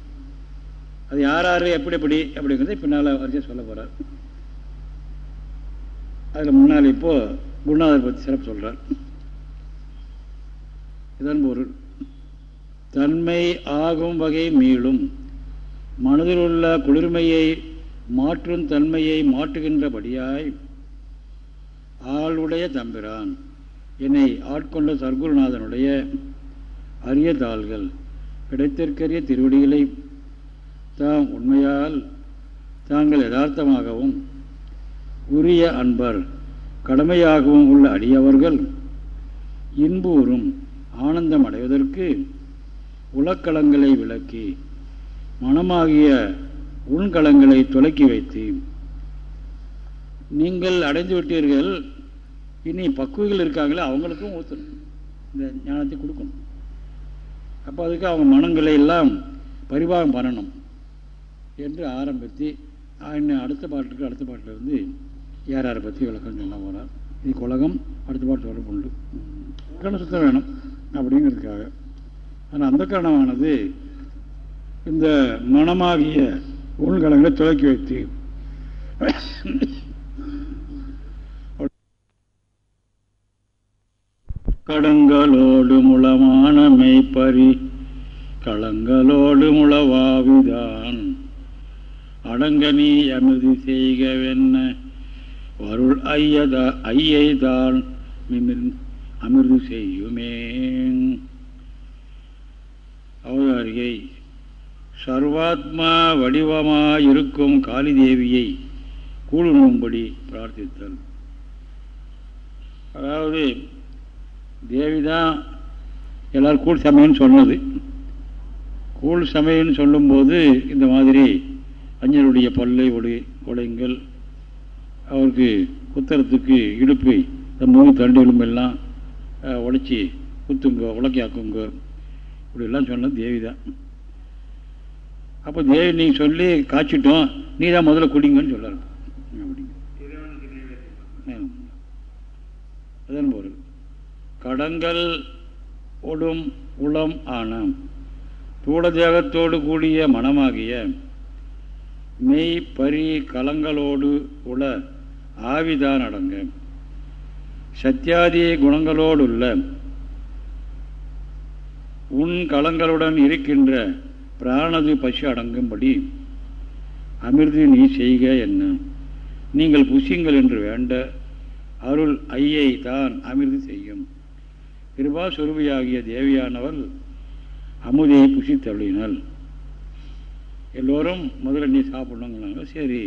அது யார் யார் எப்படி எப்படி அப்படிங்கிறத பின்னால் வரிசையாக சொல்ல போகிறார் அதில் முன்னால் இப்போது குருநாதர் பற்றி சிறப்பு சொல்கிறார் இதன் பொருள் தன்மை ஆகும் வகை மீளும் மனதில் உள்ள குளிர்மையை மாற்றும் தன்மையை மாற்றுகின்றபடியாய் ஆளுடைய தம்பிரான் என்னை ஆட்கொண்ட சர்க்குருநாதனுடைய அரிய தாள்கள் கிடைத்திற்கரிய திருவடிகளை தாம் உண்மையால் தாங்கள் யதார்த்தமாகவும் உரிய அன்பர் கடமையாகவும் உள்ள அடியவர்கள் இன்பூறும் ஆனந்தம் அடைவதற்கு உலக்களங்களை விளக்கி மனமாகிய உள்கலங்களை துலக்கி வைத்து நீங்கள் அடைந்து விட்டீர்கள் இனி பக்குவிகள் இருக்காங்களே அவங்களுக்கும் ஊற்றணும் இந்த ஞானத்தை கொடுக்கணும். அப்போ அதுக்கு அவங்க மனங்களை எல்லாம் பரிபாகம் பண்ணணும் என்று ஆரம்பித்து இன்னும் அடுத்த பாட்டுக்கு அடுத்த பாட்டில் இருந்து யார் யாரை பற்றி விளக்கம் சொல்ல போகிறார் இது உலகம் அடுத்த பாட்டு சொல்ல உண்டு. கண சுத்தம் வேணும் அப்படிங்கிறதுக்காக. ஆனால் அந்த கரணமானது இந்த மனமாகிய உள்கலங்களை துவக்கி வைத்து கடங்களோடு முளமான மெய்ப்பறி களங்களோடு முளவாவிதான். அடங்க நீ அமிர்தி செய்கவென்ன வருள் ஐயதா ஐயைதான் அமிர்து செய்யுமே. அவதாரியை சர்வாத்மா வடிவமாயிருக்கும் காளிதேவியை கூழுணும்படி பிரார்த்தித்தல். அதாவது தேவி தான் எல்லோரும் கூழ் சமையன்னு சொன்னது. கூழ் சமையன்னு சொல்லும்போது இந்த மாதிரி அஞ்சனுடைய பல்லை ஒடு கொடைங்கள் அவருக்கு குத்துறதுக்கு இடுப்பு இந்த மூணு எல்லாம் உடைச்சி குத்துங்க உலக்கையாக்குங்க. இப்படிலாம் சொன்னது தேவி தான். அப்போ தேவி நீங்கள் சொல்லி காய்ச்சிட்டோம் நீ தான் முதல்ல குடிங்கன்னு சொல்லலாம் அப்படிங்க அதன் பொருள் கடங்கள் ஒடும் உளம் ஆன தூட தேகத்தோடு கூடிய மனமாகிய மெய் பரி கலங்களோடு உள ஆவிதான் அடங்க சத்தியாதி குணங்களோடுள்ள உன் களங்களுடன் இருக்கின்ற பிராணது பசு அடங்கும்படி அமிர்து நீ செய்க என்ன. நீங்கள் புசியுங்கள் என்று வேண்ட அருள் ஐயை தான் அமிர்து செய்யும். கிருபா சுருபியாகிய தேவியானவள் அமுதியை புசித்தருளினாள். எல்லோரும் முதல்ல நீ சாப்பிடணுங்கிறாங்க சரி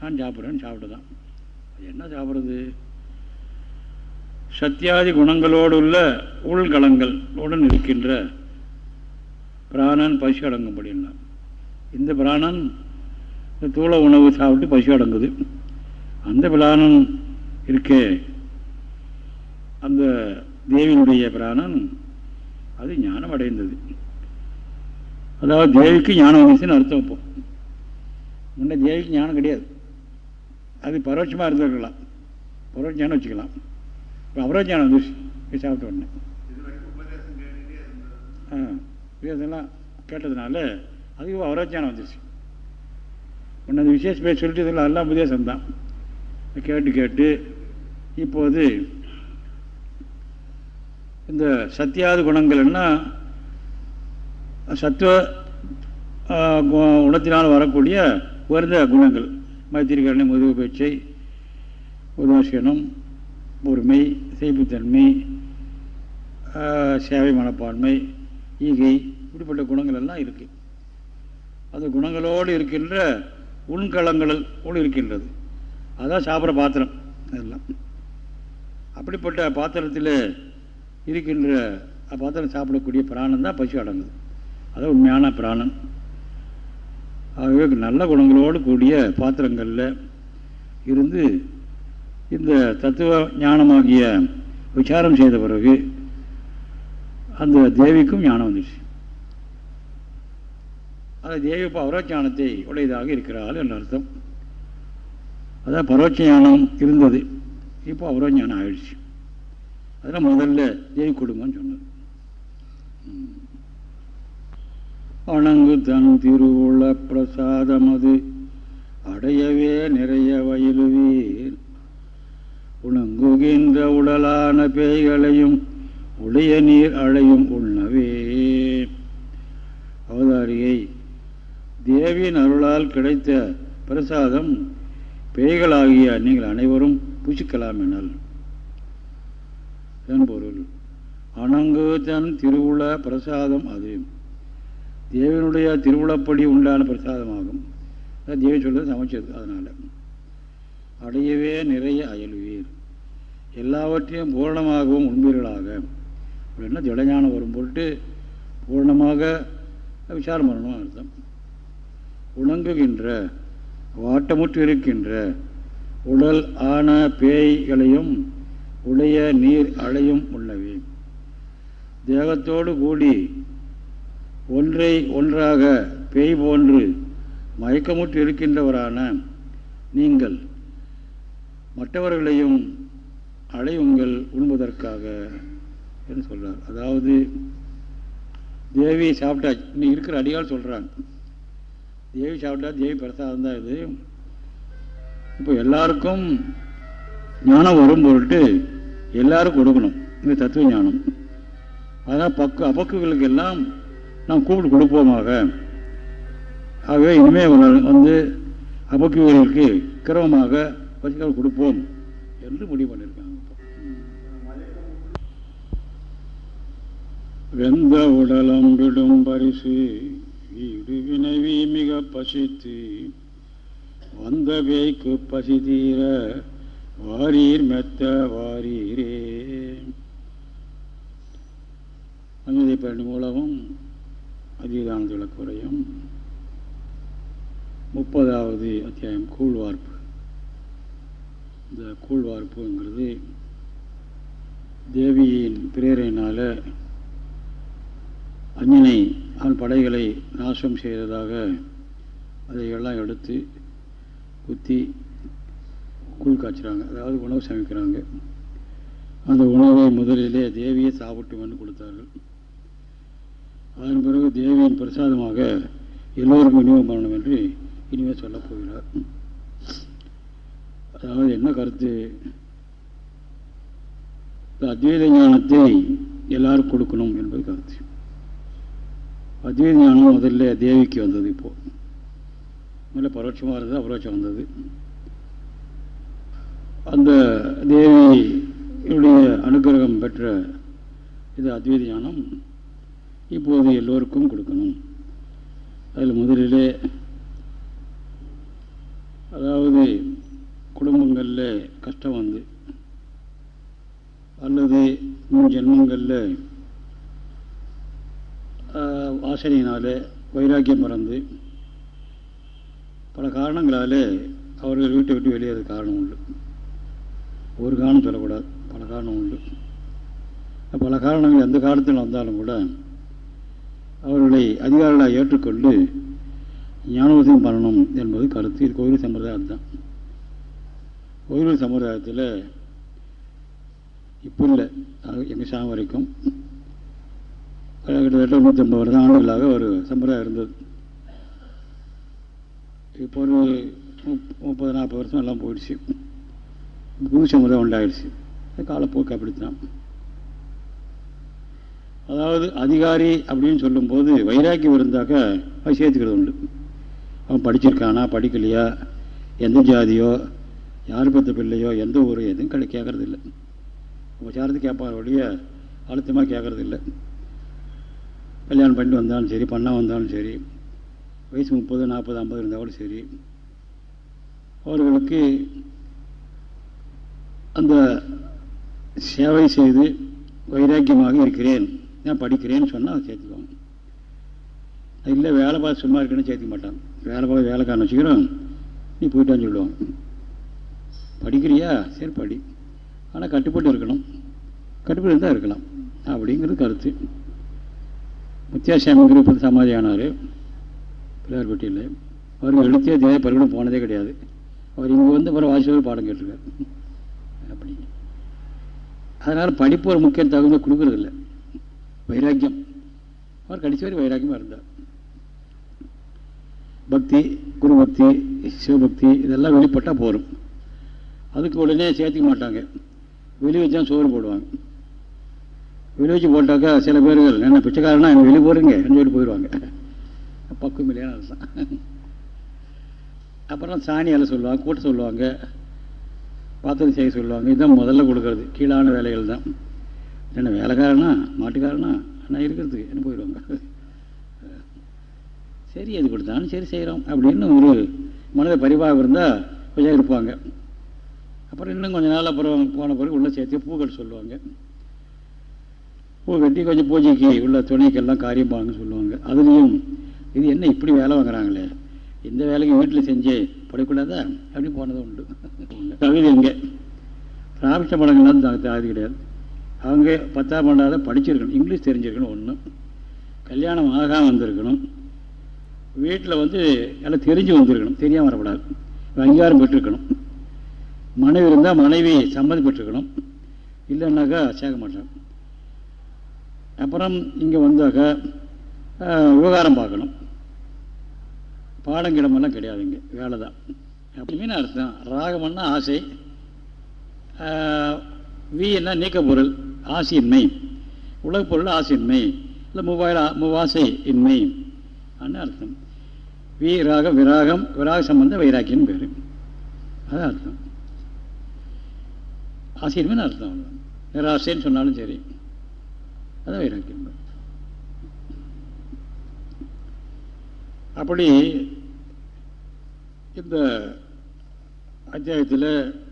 நான் சாப்பிட்றேன்னு சாப்பிட்டு தான் என்ன சாப்பிட்றது? சத்தியாதி குணங்களோடு உள்ள உள்கலங்கள் உடன் இருக்கின்ற பிராணன் பசி அடங்கும்படினா இந்த பிராணன் இந்த தூள உணவு சாப்பிட்டு பசி அடங்குது. அந்த பிராணன் இருக்கே. அந்த தேவியினுடைய பிராணன் அது ஞானம் அடைந்தது அதாவது தேவிக்கு ஞானம் வந்துச்சுன்னு அர்த்தம் இப்போ. முன்னே தேவிக்கு ஞானம் கிடையாது. அது பரோட்சமாக இருந்திருக்கலாம். பரோட்ச வச்சுக்கலாம். இப்போ அபரோஜானம் வந்துருச்சு. சாப்பிட்ட உடனே. ஆ இதெல்லாம் கேட்டதுனால அதுக்கு அவரோஜானம் வந்துருச்சு. ஒன்று அந்த விசேஷ பேர் சொல்லிட்டு இதெல்லாம் எல்லாம் உதேசம் தான் கேட்டு கேட்டு இப்போது இந்த சத்தியாத குணங்கள்னா சத்துவ குணத்தினால் வரக்கூடிய உயர்ந்த குணங்கள். மைத்திரிகரணை முதுகு பேச்சை உதாசீனம் பொறுமை செய்புத்தன்மை சேவை மனப்பான்மை ஈகை இப்படிப்பட்ட குணங்கள் எல்லாம் இருக்குது அது குணங்களோடு இருக்கின்ற உள்களங்களோடு இருக்கின்றது. அதான் சாப்பிட்ற பாத்திரம் அதெல்லாம். அப்படிப்பட்ட பாத்திரத்தில் இருக்கின்ற பாத்திரம் சாப்பிடக்கூடிய பிராணம் தான் பசு அடங்குது. அதான் உண்மையான பிராணம். ஆகவே நல்ல குணங்களோடு கூடிய பாத்திரங்களில் இருந்து இந்த தத்துவ ஞானமாகிய விசாரம் செய்த பிறகு அந்த தேவிக்கும் ஞானம் வந்துடுச்சு அந்த தேவி இப்போ அவரோச்சானத்தை உடையதாக இருக்கிறாள் என்ற அர்த்தம். அதான் பரோட்ச ஞானம் இருந்தது. இப்போ அவரோஞானம் ஆயிடுச்சு. அதெல்லாம் முதல்ல தேவி கொடுங்கன்னு சொன்னார் வணங்கு தன் திருவுள பிரசாதமது. அடையவே நிறைய வயலுவீர். உணங்குகின்ற உடலான பேய்களையும் உடைய நீர் அழையும் உண்ணவே. அவதாரியை தேவியின் அருளால் கிடைத்த பிரசாதம் பேய்களாகிய நீங்கள் அனைவரும் புசிக்கலாம் எனல். பொருள் அணங்கு தன் திருவுள பிரசாதம் அது. தேவனுடைய திருவிழப்படி உண்டான பிரசாதமாகும். தேவி சொல்றது சமைச்சது அதனால். அடையவே நிறைய அயல்வீர். எல்லாவற்றையும் பூரணமாகவும் உண்பீர்களாக. அப்படின்னா திடஞானம் வரும் பொருட்டு பூர்ணமாக விசாரம் பண்ணணும் அர்த்தம். உணங்குகின்ற வாட்டமுற்று இருக்கின்ற உடல் ஆன பேய்களையும் உடைய நீர் அழையும் உள்ளவே. தேகத்தோடு கூடி ஒன்றை ஒன்றாக பேய் போன்று மயக்கமுற்று இருக்கின்றவரான நீங்கள் மற்றவர்களையும் அடையுங்கள் உண்பதற்காக என்று சொல்கிறார் அதாவது தேவி சாப்பிட்டா இன்னும் இருக்கிற அடியால் சொல்கிறாங்க தேவி சாப்பிட்டா தேவி பிரசாதம் தான் இது. இப்போ எல்லாருக்கும் ஞானம் வரும் பொருட்டு எல்லாரும் கொடுக்கணும். இந்த தத்துவ ஞானம். அதனால் பக்கு அப்பக்குகளுக்கெல்லாம் நாம் கூப்பிட்டு கொடுப்போமாக. ஆகவே இனிமேல் வந்து அப்பக்குகளுக்கு கிரமமாக பசிகள் கொடுப்போம் என்று முடிவு பண்ணியிருக்காங்க. வெந்த உடலம் விடும் பரிசு வீடு வினைவி மிக பசித்து வந்த வேய்க்கு பசி தீர வாரீர் மெத்த வாரீரே. அனுமதி பயணி மூலமும் அதீதான விளக்குறையும் முப்பதாவது அத்தியாயம் கூழ்வார்ப்பு. இந்த கூழ்வார்ப்புங்கிறது தேவியின் பிரேரையினால் அஞ்சனை அவன் படைகளை நாசம் செய்ததாக அதையெல்லாம் எடுத்து குத்தி கூழ் காய்ச்சுறாங்க. அதாவது உணவு சமைக்கிறாங்க. அந்த உணவை முதலிலே தேவியை சாப்பிட்டு வந்து கொடுத்தார்கள். அதன் பிறகு தேவியின் பிரசாதமாக எல்லோருக்கும் விநியோகம் பண்ணணும் என்று இனிமேல் சொல்லப் போகிறார். அதாவது என்ன கருத்து? அத்வைத ஞானத்தை எல்லாரும் கொடுக்கணும் என்பது கருத்து. அத்வைத ஞானம் முதல்ல தேவிக்கு வந்தது இப்போ. முதல்ல பரோட்சமாக இருந்தது அபரோட்சம் வந்தது. அந்த தேவியுடைய அனுகிரகம் பெற்ற இது அத்வைத ஞானம். இப்போது எல்லோருக்கும் கொடுக்கணும். அதில் முதலிலே அதாவது குடும்பங்களில் கஷ்டம் வந்து அல்லது முன் ஜென்மங்களில் வாசனையினால் வைராக்கியம் பிறந்து பல காரணங்களால் அவர்கள் வீட்டை விட்டு வெளியேறது காரணம் உண்டு. ஒரு காரணம் சொல்லக்கூடாது பல காரணம் உண்டு. பல காரணங்கள் எந்த காலத்தில் வந்தாலும் கூட அவர்களை அதிகாரிகளாக ஏற்றுக்கொண்டு ஞானோதயம் பண்ணணும் என்பது கருத்து. இது கோயில் சம்பிரதாயம் தான். கோயில் சம்பிரதாயத்தில் இப்போ இல்லை. எங்கள் சாமி வரைக்கும். கிட்டத்தட்ட நூற்றி ஐம்பது வருடம் ஆண்டுகளாக ஒரு சம்பிரதாயம் இருந்தது. இப்போ ஒரு முப்பது நாற்பது வருஷம் எல்லாம் போயிடுச்சு. புது சம்பிரதாயம் உண்டாயிடுச்சு காலப்போக்கு அப்படித்தான். அதாவது அதிகாரி அப்படின்னு சொல்லும்போது வைராக்கியம் இருந்தாக்க அது சேர்த்துக்கிறது உண்டு. அவன் படிச்சிருக்கானா படிக்கலையா எந்த ஜாதியோ யார் பத்த பிள்ளையோ எந்த ஊரோ எதுவும் கடை கேட்கறது இல்லை உபச்சாரத்து கேட்பார் ஒழிய அழுத்தமாக கேட்கறது இல்லை கல்யாணம் பண்ணிட்டு வந்தாலும் சரி பண்ணா வந்தாலும் சரி வயசு முப்பது நாற்பது ஐம்பது இருந்தாலும் சரி அவர்களுக்கு அந்த சேவை செய்து வைராக்கியமாக இருக்கிறேன். நான் படிக்கிறேன்னு சொன்னால் அதை சேர்த்துக்குவாங்க இல்லை வேலை பார்த்து சும்மா இருக்குன்னு சேர்த்துக்க மாட்டான். வேலை பார்த்து வேலைக்காரன் வச்சுக்கிறோம். நீ போயிட்டான்னு சொல்லுவாங்க படிக்கிறியா? சரி படி. ஆனால் கட்டுப்பட்டு இருக்கணும். கட்டுப்பட்டு இருந்தால் இருக்கலாம். அப்படிங்கிறது கருத்து. முத்தியாசாமிங்கிற இப்போ சமாதி ஆனார். பிள்ளையார்பட்டியில் அவர் எழுத்தே தேவை பருவம் போனதே கிடையாது. அவர் இங்கே வந்து அப்புறம் வாசிவர் பாடம் கேட்டிருக்கார். அப்படிங்க அதனால் படிப்பு ஒரு முக்கிய தகுந்த கொடுக்கறதில்ல. வைராக்கியம். அவர் கடைசி வரை வைராக்கியமாக இருந்தார். பக்தி குரு பக்தி சிவபக்தி இதெல்லாம் வெளிப்பட்டால் போகும் அதுக்கு உடனே சேர்த்துக்க மாட்டாங்க. வெளியே வச்சா சோறு போடுவாங்க. வெளி வச்சு போட்டாக்கா சில பேர்கள் என்ன பிச்சைக்காரனா? எங்கள் வெளியே போடுங்க சொல்லி போயிடுவாங்க. பக்குவம் இல்லையான அர்த்தம். அப்புறம் சாணி சொல்லுவாங்க கூட்ட சொல்லுவாங்க பாத்திரம் செய்ய சொல்லுவாங்க. இதுதான் முதல்ல கொடுக்கறது. கீழான வேலைகள் தான். என்ன வேலைக்காரனா? மாட்டுக்காரனா? நான் இருக்கிறதுக்கு என்ன போயிடுவாங்க? சரி எது கொடுத்தாலும் சரி செய்கிறோம் அப்படின்னு ஒரு மனதை பரிவாக இருந்தால் கொஞ்சம் இருப்பாங்க. அப்புறம் இன்னும் கொஞ்சம் நாள் அப்புறம் போன பிறகு உள்ள சேர்த்து பூக்கள் சொல்லுவாங்க. பூ கட்டி கொஞ்சம் பூஜைக்கு உள்ள துணைக்கெல்லாம் காரியம் பாருங்கன்னு சொல்லுவாங்க. அதுலேயும் இது என்ன இப்படி வேலை வாங்குறாங்களே? இந்த வேலைக்கு வீட்டில் செஞ்சு படக்கூடாதா? அப்படி போனதும் உண்டு. தகுதி இங்கே. ராமகிருஷ்ண படங்கள்லாம் தகுதி கிடையாது. அவங்க பத்தாம் பண்ணாத படிச்சிருக்கணும். இங்கிலீஷ் தெரிஞ்சிருக்கணும் ஒன்று கல்யாணம் ஆகாமல் வந்திருக்கணும். வீட்டில் வந்து எல்லாம் தெரிஞ்சு வந்திருக்கணும். தெரியாமல் வரக்கூடாது. அங்கீகாரம் பெற்றிருக்கணும். மனைவி இருந்தால் மனைவி சம்மதி பெற்றிருக்கணும். இல்லைன்னாக்கா சேர்க்க மாட்டாங்க. அப்புறம் இங்கே வந்தாக்கா விவகாரம் பார்க்கணும். பாடங்கிடமெல்லாம் கிடையாது இங்கே. வேலை தான். அப்படின்னு அர்த்தம். ராகமன்னா ஆசை. வி என்ன நீக்க பொருள். ஆசையின்மை. உலகப் பொருள் ஆசையின்மை. இல்லை மூவாயிர மூவாசை இன்மை. அன்னு அர்த்தம்? வி விராகம் விராக சம்பந்த வைராக்கியம் பேர் அது அர்த்தம். ஆசையின்மைன்னு அர்த்தம்? நிராசைன்னு சொன்னாலும் சரி. அதான் வைராக்கியம் அப்படி இந்த அத்தியாயத்தில்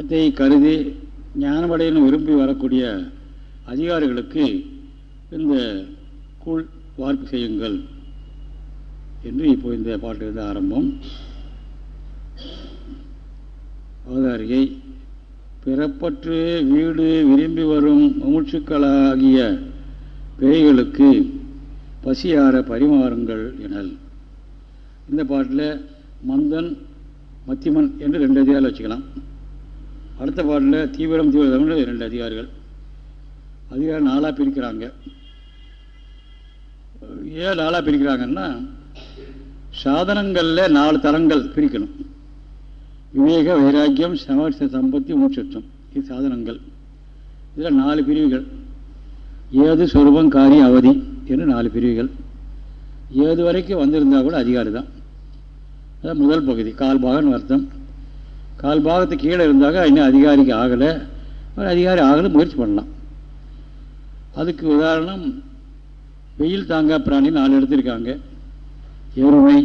அத்தை கருதி ஞானமடையணும் விரும்பி வரக்கூடிய அதிகாரிகளுக்கு இந்த கூழ் வார்ப்பு செய்யுங்கள் என்று இப்போ இந்த பாட்டிலிருந்து ஆரம்பம். அவதாரியை பிறப்பற்று வீடு விரும்பி வரும் மூச்சுக்களாகிய பேய்களுக்கு பசியார பரிமாறுங்கள் எனல். இந்த பாட்டில் மந்தன் மத்திமன் என்று ரெண்டு அதிகாரம் வச்சுக்கலாம். அடுத்த பாட்டில் தீவிரம் தீவிரம் ரெண்டு அதிகாரிகள். அதிகாரம் நாளாக பிரிக்கிறாங்க. ஏன் நாளாக பிரிக்கிறாங்கன்னா சாதனங்களில் நாலு தரங்கள் பிரிக்கணும். விவேக வைராக்கியம் சமர்த்த சம்பத்தி மூச்சம் இது சாதனங்கள். இதில் நாலு பிரிவுகள். ஏது சொருபம் காரிய அவதி என்று நாலு பிரிவுகள். ஏது வரைக்கும் வந்திருந்தால் கூட அதிகாரி தான். அதான் முதல் பகுதி. கால்பாகன்னு அர்த்தம் கால் பாகத்துக்கு கீழே இருந்தாக்க இன்னும் அதிகாரிக்கு ஆகலை. அதிகாரி ஆகலை முயற்சி பண்ணலாம் அதுக்கு உதாரணம் வெயில் தாங்கா பிராணி நாலு எடுத்திருக்காங்க. எருமை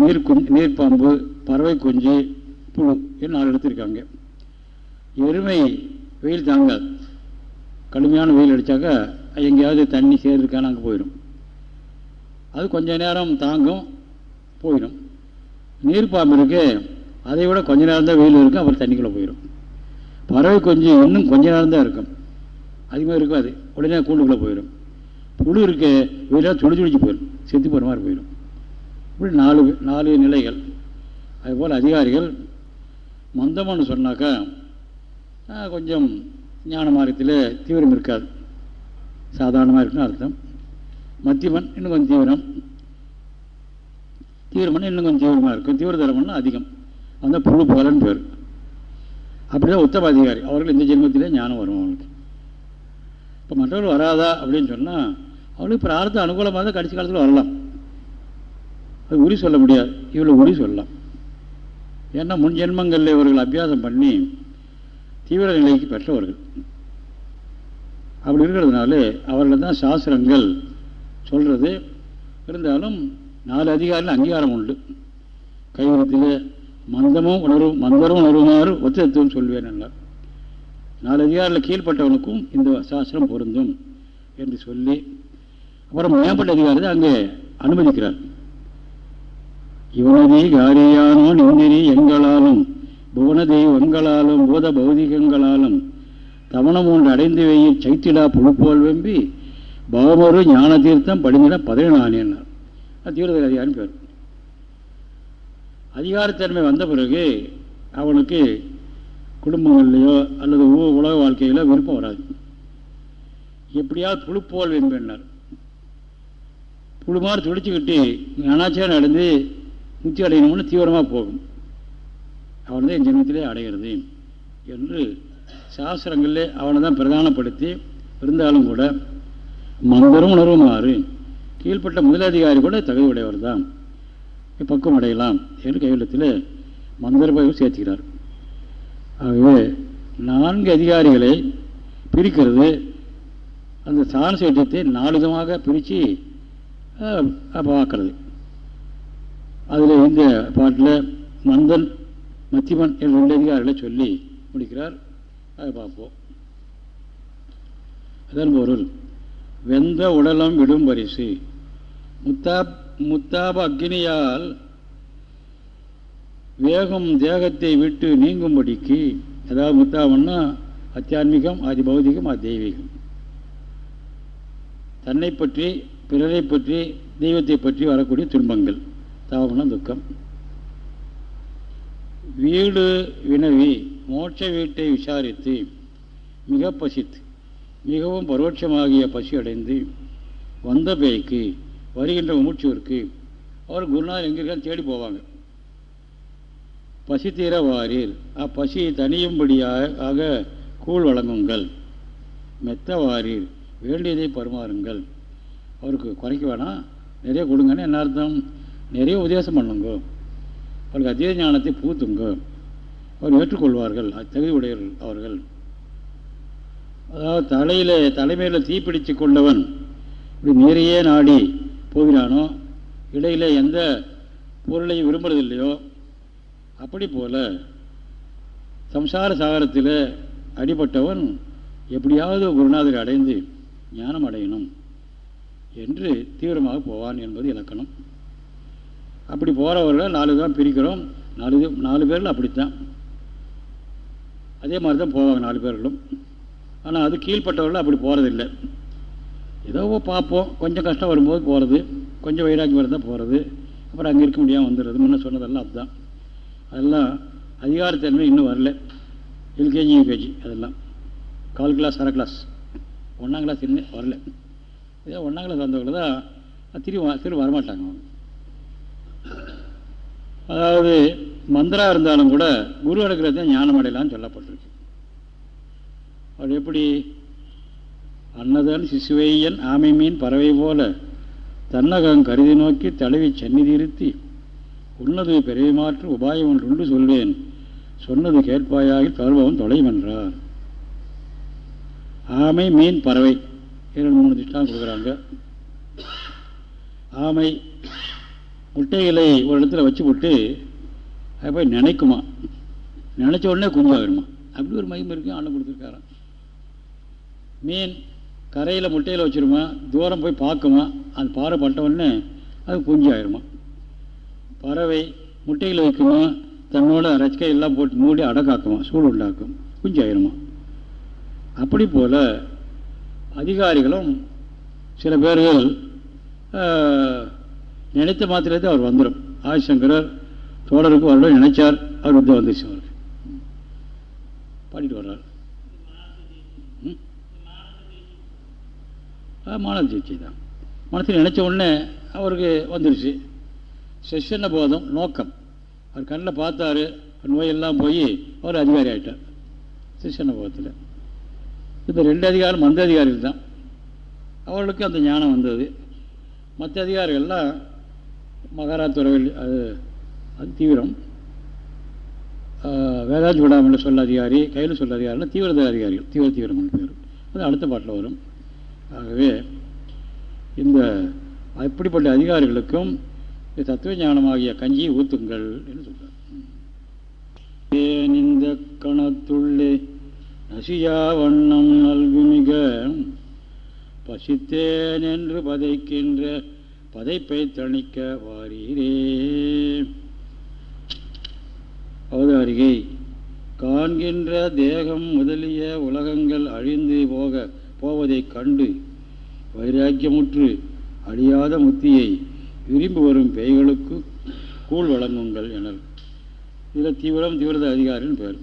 நீர் குஞ்சு நீர்ப்பாம்பு பறவை குஞ்சு புழு என்று நாலு எடுத்திருக்காங்க. எருமை வெயில் தாங்காது. கடுமையான வெயில் அடித்தாக்கா எங்கேயாவது தண்ணி சேர்ந்துருக்கான்னு அங்கே போயிடும் அது கொஞ்ச நேரம் தாங்கும் போயிடும் நீர்ப்பாம்பு இருக்கு அதை விட கொஞ்ச நேரம் தான் வெயில் இருக்கும் அப்புறம் தண்ணிக்குள்ளே போயிடும் பறவை கொஞ்சம் இன்னும் கொஞ்ச நேரம் தான் இருக்கும். அதிகமாக இருக்கும் அது உடனே கூண்டுக்குள்ளே போயிடும் புழு இருக்கு வெயிலாக துடி துடிச்சு போயிடும் செத்து போகிற மாதிரி போயிடும் இப்படி நாலு நாலு நிலைகள். அதுபோல் அதிகாரிகள் மந்தமானு சொன்னாக்கா கொஞ்சம் ஞான மார்க்கத்தில் தீவிரம் இருக்காது. சாதாரணமாக இருக்குன்னு அர்த்தம். மத்தியமன் இன்னும் கொஞ்சம் தீவிரம். தீவிரமன் இன்னும் கொஞ்சம் தீவிரமாக இருக்கும். தீவிரதரமன்னா அதிகம். அந்த புழு போலன்னு பேர். அப்படிதான் உத்தம அதிகாரி அவர்கள் இந்த ஜென்மத்திலே ஞானம் வரும் அவங்களுக்கு. இப்போ மற்றவர்கள் வராதா அப்படின்னு சொன்னால் அவளுக்கு பிரார்த்த அனுகூலமாக தான் கடைசி காலத்தில் வரலாம். அது உரி சொல்ல முடியாது. இவ்வளோ உரி சொல்லலாம். ஏன்னா முன் ஜென்மங்களில் இவர்கள் அபியாசம் பண்ணி தீவிர நிலைக்கு பெற்றவர்கள். அப்படி இருக்கிறதுனால அவர்கள் தான் சாஸ்திரங்கள் சொல்கிறது இருந்தாலும் நாலு அதிகாரில் அங்கீகாரம் உண்டு. கைவரத்தில் மந்தமும் உணர்வும் மந்தரும் உணர்வுமாறு ஒத்தத்துவம் சொல்வேன் என்றார். நாலு அதிகாரில் கீழ்பட்டவனுக்கும் இந்த சாஸ்திரம் பொருந்தும் என்று சொல்லி அப்புறம் மேம்பட்ட அதிகாரத்தை அங்கே அனுமதிக்கிறார். இவனதி காரியானோ நிந்திரி எங்களாலும் புவனதி தெய்வங்களாலும் பூத பௌதிகங்களாலும் தவணம் ஒன்று அடைந்து வெயில் சைத்திடா புழுப்போல் வெம்பி பவமொரு ஞான தீர்த்தம் படிந்திட பதினானேன்னார் அது தீவிரத அதிகாரம் பேர். அதிகாரத்தன்மை வந்த பிறகு அவனுக்கு குடும்பங்கள்லையோ அல்லது உலக வாழ்க்கையிலோ விருப்பம் வராது. எப்படியாவது புழுப்போல் என்பார் புழுமாறு துடிச்சுக்கிட்டு அனாச்சாரம் நடந்து முத்தி அடையணும்னு தீவிரமாக போகும். அவனை தான் என் ஜென்மத்திலே அடைகிறது என்று சாஸ்திரங்களில் அவனை தான் பிரதானப்படுத்தி இருந்தாலும் கூட மந்தரும் உணர்வுமாறு கீழ்பட்ட முதலதிகாரி கூட தகுதியுடையவர் தான் பக்குவம் அடையலாம் என்று கைவிடத்தில் மந்திர சேர்த்துக்கிறார். ஆகவே நான்கு அதிகாரிகளை பிரிக்கிறது. அந்த சாண சேட்டத்தை நாலு விதமாக பிரித்து பார்க்கறது அதில் இந்த பாட்டில் மந்தன் மத்திமன் என்ற ரெண்டு அதிகாரிகளை சொல்லி முடிக்கிறார். அதை பார்ப்போம். அதன் பொருள் வெந்த உடலம் விடும் பரிசு. முத்தாப் முத்தாப அக்னியால் வேகம் தேகத்தை விட்டு நீங்கும்படிக்கு அதாவது முத்தாபம்னா அத்தியான்மிகம் ஆதி பௌதிகம் அது தெய்வீகம். தன்னை பற்றி பிறரை பற்றி தெய்வத்தை பற்றி வரக்கூடிய துன்பங்கள். தாபம்னா துக்கம். வீடு வினவி மோட்ச வீட்டை விசாரித்து மிக பசித்து மிகவும் பரோட்சமாகிய பசி அடைந்து வந்த பேய்க்கு வருகின்ற மூச்சுவிற்கு அவர் குருநாதர் எங்கே இருக்கான்னு தேடி போவாங்க. பசி தீர வாரீர் அப்பசி தனியும்படியாக கூழ் வழங்குங்கள். மெத்த வாரீர் வேண்டியதை பருமாறுங்கள். அவருக்கு குறைக்க வேணாம். நிறைய கொடுங்கன்னு என்ன அர்த்தம்? நிறைய உபதேசம் பண்ணுங்க. அவருக்கு அதீத ஞானத்தை பூத்துங்க அவர் ஏற்றுக்கொள்வார்கள். தகுதி உடையவர்கள் அவர்கள். அதாவது தலையில் தலைமையில் தீப்பிடித்து கொண்டவன். இப்படி நிறைய நாடி போகிறானோ இடையில் எந்த பொருளையும் விரும்புறதில்லையோ அப்படி போல சம்சார சாகரத்தில் அடிபட்டவன் எப்படியாவது குருநாதரை அடைந்து ஞானம் அடையணும் என்று தீவிரமாக போவான் என்பது இலக்கணம். அப்படி போகிறவர்களை நாலு தான் பிரிக்கிறோம். நாலு நாலு பேரில் அப்படித்தான். அதே மாதிரி தான் போவாங்க நாலு பேர்களும். ஆனால் அது கீழ்பட்டவர்கள் அப்படி போகிறதில்லை ஏதோ பார்ப்போம். கொஞ்சம் கஷ்டம் வரும்போது போகிறது கொஞ்சம் வைராக்கியம் வருதான் போகிறது அப்புறம் அங்கே இருக்க முடியாமல் வந்துடுறது. முன்ன சொன்னதெல்லாம் அதுதான் அதெல்லாம் அதிகாரத்தன்மை இன்னும் வரல. எல்கேஜி யூகேஜி அதெல்லாம். கால் கிளாஸ் அரை கிளாஸ். ஒன்றாம் கிளாஸ் இன்னும் வரல. இதே ஒன்றாம் கிளாஸ் வந்தவங்க தான் திரும்பி திரும்ப வரமாட்டாங்க. அவங்க அதாவது மந்திரா இருந்தாலும் கூட குரு அடைக்கிறது ஞானம் அடையலான்னு சொல்லப்பட்டிருக்கு. அவர் எப்படி அன்னதன் சிசுவையன் ஆமை மீன் பறவை போல தன்னகம் கருதி நோக்கி தழுவி சந்நிதி இருத்தி உன்னது பிறவி மாற்று உபாயம் ஒன்று சொல்வேன் சொன்னது கேட்பாயாக தருபவன் தொலையும் ஆமை மீன் பறவை இரண்டு மூணு திட்டம் கொடுக்குறாங்க. ஆமை முட்டைகளை ஒரு இடத்துல வச்சு விட்டு அதை போய் நினைக்குமா? நினச்ச உடனே குஞ்சாகிடுமா அப்படி ஒரு மகிமை இருக்கு ஆண்டு கொடுத்துருக்காராம். மீன் கரையில் முட்டையில் வச்சுருமா தூரம் போய் பார்க்குமா அது பாறை பட்டவுடனே அது குஞ்சு ஆயிடுமா பறவை முட்டையில் வைக்குமா தன்னோட ரச்சக்கை எல்லாம் போட்டு மூடி அடக்காக்குமா சூடு உண்டாக்கும் குஞ்சு ஆயிடுமா அப்படி போல் அதிகாரிகளும் சில பேர்கள் நினைத்த மாத்திரத்தை அவர் வந்துடும் ஆதிசங்கரர் தோழருக்கு வருடம் நினைச்சார் அவர் வந்து வந்துச்சு அவருக்கு. பாடிட்டு வர்றார். மானத தீட்சை தான் மனசில் நினச்ச உடனே அவருக்கு வந்துடுச்சு செஷன போதும் நோக்கம். அவர் கண்ணில் பார்த்தாரு. நோயெல்லாம் போய் அவர் அதிகாரி ஆகிட்டார் செஷன போகத்தில் இந்த ரெண்டு அதிகாரம் மந்த அதிகாரிகள் தான். அவர்களுக்கு அந்த ஞானம் வந்தது. மற்ற அதிகாரிகள்லாம் மகாராத்துறையில் அது அது தீவிரம். வேதாந்த விடாமல் சொல்ல அதிகாரி கையில் சொல்ல அதிகாரிகள் தீவிரத அதிகாரிகள் தீவிர தீவிரம் பேர். அது அடுத்த பாட்டில் வரும். ஆகவே இந்த அப்படிப்பட்ட அதிகாரிகளுக்கும் தத்துவ ஞானமாகிய கஞ்சியை ஊத்துங்கள் என்று சொல்றார். ஏன் இந்த கணத்துள்ளே நசியா வண்ணம் நல்குமிக பசித்தேன் என்று பதைக்கின்ற பதைப்பை தணிக்க வாரீரே. அவதாரிகை காண்கின்ற தேகம் முதலிய உலகங்கள் அழிந்து போக போவதைக் கண்டு வைராக்கியமுற்று அழியாத முத்தியை விரும்பி வரும் பேய்களுக்கு கூழ் வழங்குங்கள் எனல். இதில் தீவிரம் தீவிரத அதிகாரின்னு பேர்.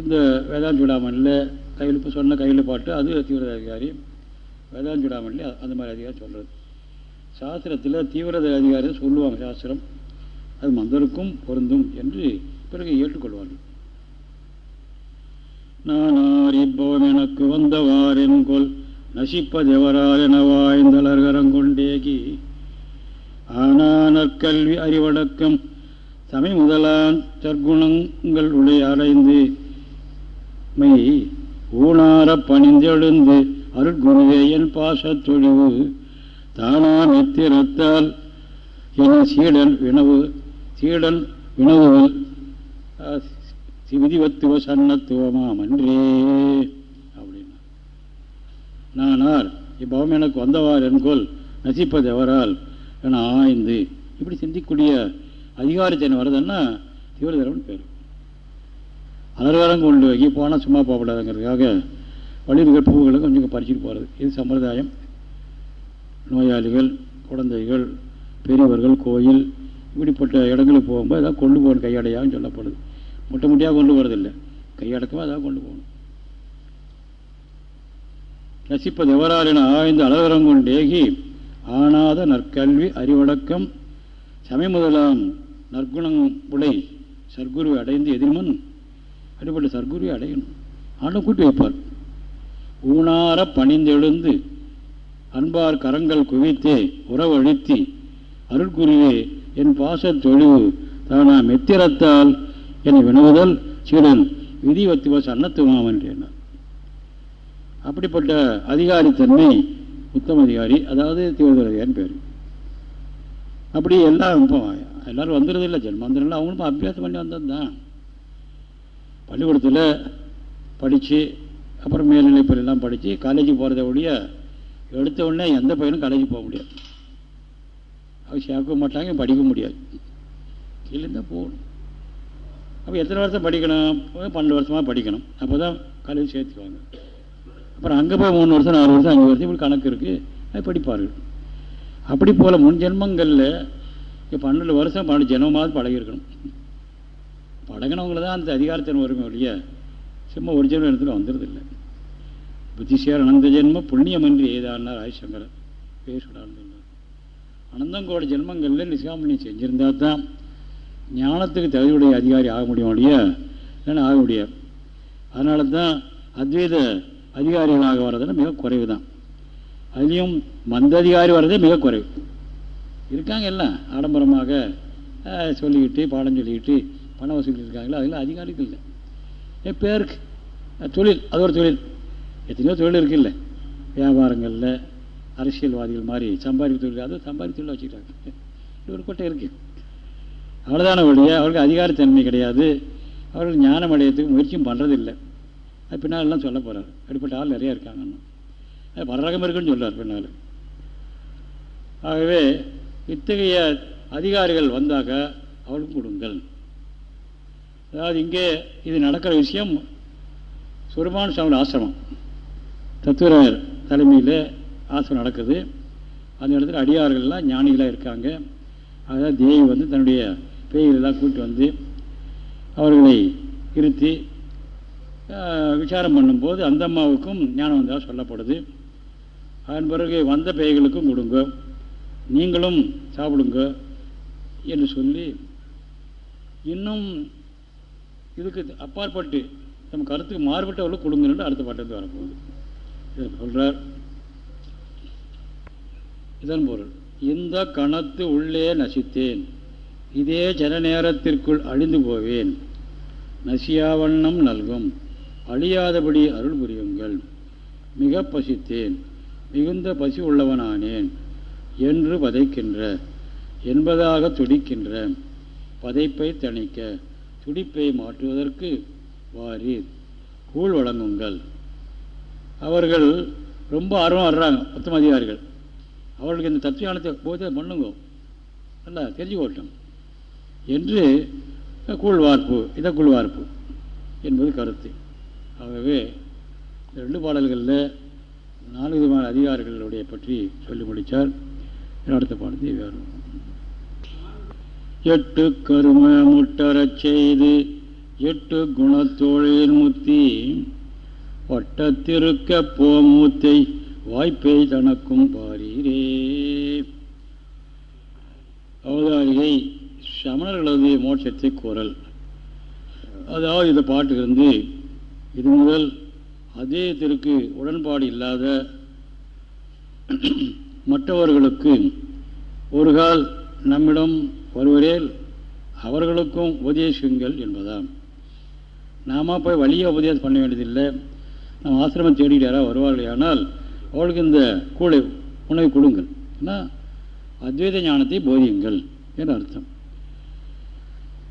இந்த வேதாந்த சூடாமணியில் கையில் இப்போ சொன்ன கையில் பாட்டு அது தீவிரத அதிகாரி. வேதாந்த சூடாமணியில் அந்த மாதிரி அதிகாரி சொல்கிறது சாஸ்திரத்தில் தீவிரத அதிகாரி சொல்லுவாங்க சாஸ்திரம். அது மந்தருக்கும் பொருந்தும் என்று பிறகு ஏற்றுக்கொள்வார்கள். நானார் இப்போம் எனக்கு வந்தவாரின் கொல் நசிப்பதெவரால் வாய்ந்தலர்கரங்கொண்டேகி. ஆனா நற்கல்வி அறிவடக்கம் சமை முதலான் தற்குணங்கள் உடைய அடைந்து மெய் ஊனார பணிந்தெழுந்து அருட்குருவே என் பாசத்தொழிவு தானா மித்திரத்தால் என சீடன் வினவு சீடன் வினவுகள் விதிவத்துவ சன்னத்துவமாமன்றே அப்படின்னா. நானார் இப்பவம் எனக்கு வந்தவார் என்கொள் நசிப்பது எவரால் என ஆய்ந்து இப்படி சிந்திக்கூடிய அதிகாரத்தின் வரதுன்னா தீவிரதரம்னு பேர். அலர்வரம் கொண்டு வைக்கி போனால் சும்மா போகக்கூடாதுங்கிறதுக்காக வழிவுகள் பூவுகளை கொஞ்சம் பறிச்சுட்டு போகிறது இது சம்பிரதாயம். நோயாளிகள் குழந்தைகள் பெரியவர்கள் கோயில் இப்படிப்பட்ட இடங்களுக்கு போகும்போது ஏதாவது கொண்டு போகணும் கையடையான்னு சொல்லப்படுது. முட்டை முட்டையாக கொண்டு போகிறதில்லை கையடக்கமாக அதாக கொண்டு போகணும். நசிப்பது எவரால் ஆய்ந்து அலவரம் கொண்டேகி ஆனாத நற்கல்வி அறிவடக்கம் சமய முதலாம் நற்குணம் உடை சர்க்குருவை அடைந்து எதிர்மன் அப்படிப்பட்ட சர்க்குருவை அடையணும். ஆண்டும் கூட்டி வைப்பார். ஊனார பணிந்தெழுந்து அன்பார் கரங்கள் குவித்தே உறவழித்தி அருள்குருவே என் பாச தொழிவு தானா மெத்திரத்தால் என்னை வினவுதல் சீடன் விதிவத்துவ சன்னத்துவம் என்றார் அப்படிப்பட்ட அதிகாரித்தன்மை உத்தம அதிகாரி அதாவது தீவிர பேர். அப்படி எல்லாம் இப்போ எல்லோரும் வந்துடுறதில்லை இல்லை அவங்களும் அபியாசம் பண்ணி வந்தது தான் பள்ளிக்கூடத்தில் படித்து அப்புறம் மேல்நிலைப்பள்ளியெல்லாம் படித்து காலேஜுக்கு போகிறத ஒழிய எடுத்த உடனே எந்த பையனும் காலேஜுக்கு போக முடியாது. அவங்க சேர்க்க மாட்டாங்க படிக்க முடியாது. கீழே தான் போகணும். அப்போ எத்தனை வருஷம் படிக்கணும்? பன்னெண்டு வருஷமாக படிக்கணும். அப்போ தான் காலேஜ் சேர்த்துக்குவாங்க. அப்புறம் அங்கே போய் மூணு வருஷம் நாலு வருஷம் அஞ்சு வருஷம் இப்படி கணக்கு இருக்குது அது படிப்பார்கள். அப்படி போல் முன் ஜென்மங்களில் இப்போ பன்னெண்டு வருஷம் பன்னெண்டு ஜென்மமாவது பழகிருக்கணும் பழகினவங்கள தான் அந்த அதிகாரத்தின் வருமே இல்லையா சும்மா ஒரு ஜென்மம் இடத்துல வந்துடுறதில்லை. புத்திசேர் அனந்த ஜென்ம புண்ணியம் என்று ஏதானார் ஆயுசங்கர் பேசுகிறார் அனந்தங்கோட ஜென்மங்களில் நிசாமணியம் செஞ்சிருந்தா தான் ஞானத்துக்கு தகுதியுடைய அதிகாரி ஆக முடியும் ஒழிய? இல்லைன்னா ஆக முடியாது. அதனால தான் அத்வைத அதிகாரிகளாக வர்றதுன்னா மிக குறைவு தான் அதுலேயும் மந்த அதிகாரி வர்றதே மிக குறைவு. இருக்காங்க எல்லாம். ஆடம்பரமாக சொல்லிக்கிட்டு பாடம் சொல்லிக்கிட்டு பணம் வசூலிட்டு இருக்காங்களோ அதெல்லாம் அதிகாரிகள் இல்லை. என் பேருக்கு. தொழில். அது ஒரு தொழில். எத்தனையோ தொழில் இருக்குல்ல வியாபாரங்களில் அரசியல்வாதிகள் மாதிரி சம்பாதிக்க தொழில். அது சம்பாதிக்க தொழில் வச்சுக்கிறாங்க இது ஒரு கொட்டை இருக்குது அவ்வளோதான ஒழிய அவர்களுக்கு அதிகாரத்தன்மை கிடையாது. அவர்கள் ஞானம் அடையத்துக்கு முயற்சியும் பண்ணுறதில்லை அது பின்னால் எல்லாம் சொல்ல போகிறார் அப்படிப்பட்ட ஆள் நிறையா இருக்காங்க அது பல இருக்குன்னு சொல்கிறார் பின்னால். ஆகவே இத்தகைய அதிகாரிகள் வந்தாக்க அவளுக்கும் கொடுங்கள். அதாவது இங்கே இது நடக்கிற விஷயம் சுருமான சுவாமி ஆசிரமம். தத்துவராயர் தலைமையில் ஆசிரமம் நடக்குது. அந்த இடத்துல அடியார்கள்லாம் ஞானிகளாக இருக்காங்க. அதாவது தேவி வந்து தன்னுடைய பேய்களெல்லாம் கூட்டி வந்து அவர்களை இருத்தி விசாரம் பண்ணும்போது அந்த அம்மாவுக்கும் ஞானம் வந்ததாக சொல்லப்படுது. அதன் பிறகு வந்த பேய்களுக்கும் கொடுங்க. நீங்களும் சாப்பிடுங்க என்று சொல்லி இன்னும் இதுக்கு அப்பாற்பட்டு நம்ம கருத்துக்கு மாறுபட்டவர்களுக்கு கொடுங்கன்னு அடுத்த பாட்டத்து வரப்போகுது. இதை சொல்கிறார் இதன் பொருள் இந்த கணத்து உள்ளே நசித்தேன். இதே ஜன நேரத்திற்குள் அழிந்து போவேன். நசியாவண்ணம் நல்கும். அழியாதபடி அருள் புரியுங்கள். மிக பசித்தேன். மிகுந்த பசி உள்ளவனானேன். என்று பதைக்கின்ற. என்பதாக துடிக்கின்ற. பதைப்பை தணிக்க. துடிப்பை மாற்றுவதற்கு வாரீர். கூழ் வழங்குங்கள். அவர்கள் ரொம்ப ஆர்வம் வர்றாங்க. உத்தம அதிகாரிகள் அவர்களுக்கு இந்த தத்துவானத்தை போதே பண்ணுங்க. நல்லா தெரிஞ்சுக்கோட்டும் என்று கூழ்வார்ப்பு இதை கூழ்வார்ப்பு என்பது கருத்து. ஆகவே இந்த ரெண்டு பாடல்களில் நாலு விதமான அதிகாரிகளுடைய பற்றி சொல்லி முடித்தார் அடுத்த பாடத்தை வேறு எட்டு கரும முட்டரச் செய்து எட்டு குணத்தோழில் முத்தி வட்டத்திருக்க போமூத்தை வாய்ப்பை தனக்கும் பாரீரே அவதாரிகை சமணர்களது மோட்சத்தை கூறல் அதாவது இந்த பாட்டிலிருந்து இது முதல் அதேத்திற்கு உடன்பாடு இல்லாத மற்றவர்களுக்கு ஒரு கால் நம்மிடம் வருவரேல் அவர்களுக்கும் உபதேசியுங்கள் என்பதாம். நாம போய் வழியை உபதேசம் பண்ண வேண்டியதில்லை. நம்ம ஆசிரமம் தேடிட்டு யாராவது வருவார்கள் ஆனால் அவளுக்கு இந்த கூடை உணவு கொடுங்கள். ஏன்னா அத்வைத ஞானத்தை போதியுங்கள் என்று அர்த்தம்.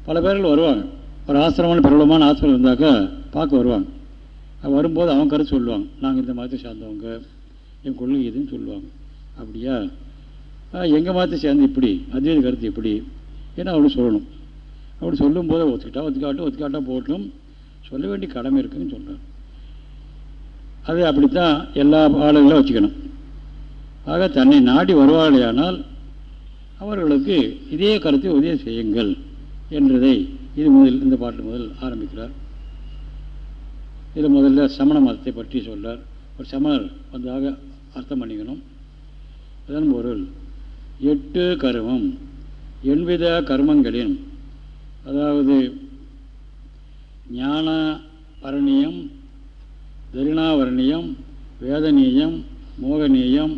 பல பேர்கள் வருவாங்க. ஒரு ஆசிரமம் பிரபலமான ஆசிரமம் இருந்தாக்கா பார்க்க வருவாங்க. வரும்போது அவங்க கருத்து சொல்லுவாங்க. நாங்கள் இந்த மதத்தை சேர்ந்தவங்க. என் கொள்கை இதுன்னு சொல்லுவாங்க. அப்படியா? எங்கள் மதத்தை சேர்ந்து இப்படி. அத்வைத கருத்து இப்படி. ஏன்னா அவனு சொல்லணும். அப்படி சொல்லும்போது ஒத்துக்கிட்டா ஒத்துக்காட்டும் ஒத்துக்காட்டா போட்டும் சொல்ல வேண்டிய கடமை இருக்குன்னு சொல்கிறார் அது அப்படித்தான் எல்லா ஆளுகளும் வச்சுக்கணும். ஆக தன்னை நாடி வருவார்களேயானால் அவர்களுக்கு இதே கருத்தை உதவி செய்யுங்கள். என்றதை இது முதல் இந்த பாட்டு முதல் ஆரம்பிக்கிறார். இதில் முதல்ல சமண மதத்தை பற்றி சொல்கிறார் ஒரு சமணர் வந்ததாக அர்த்தம் பண்ணிக்கணும். அதன் பொருள் எட்டு கருமம் எண்வித கர்மங்களின் அதாவது ஞான வரணியம் தரிணாவரணியம் வேதநீயம் மோகநீயம்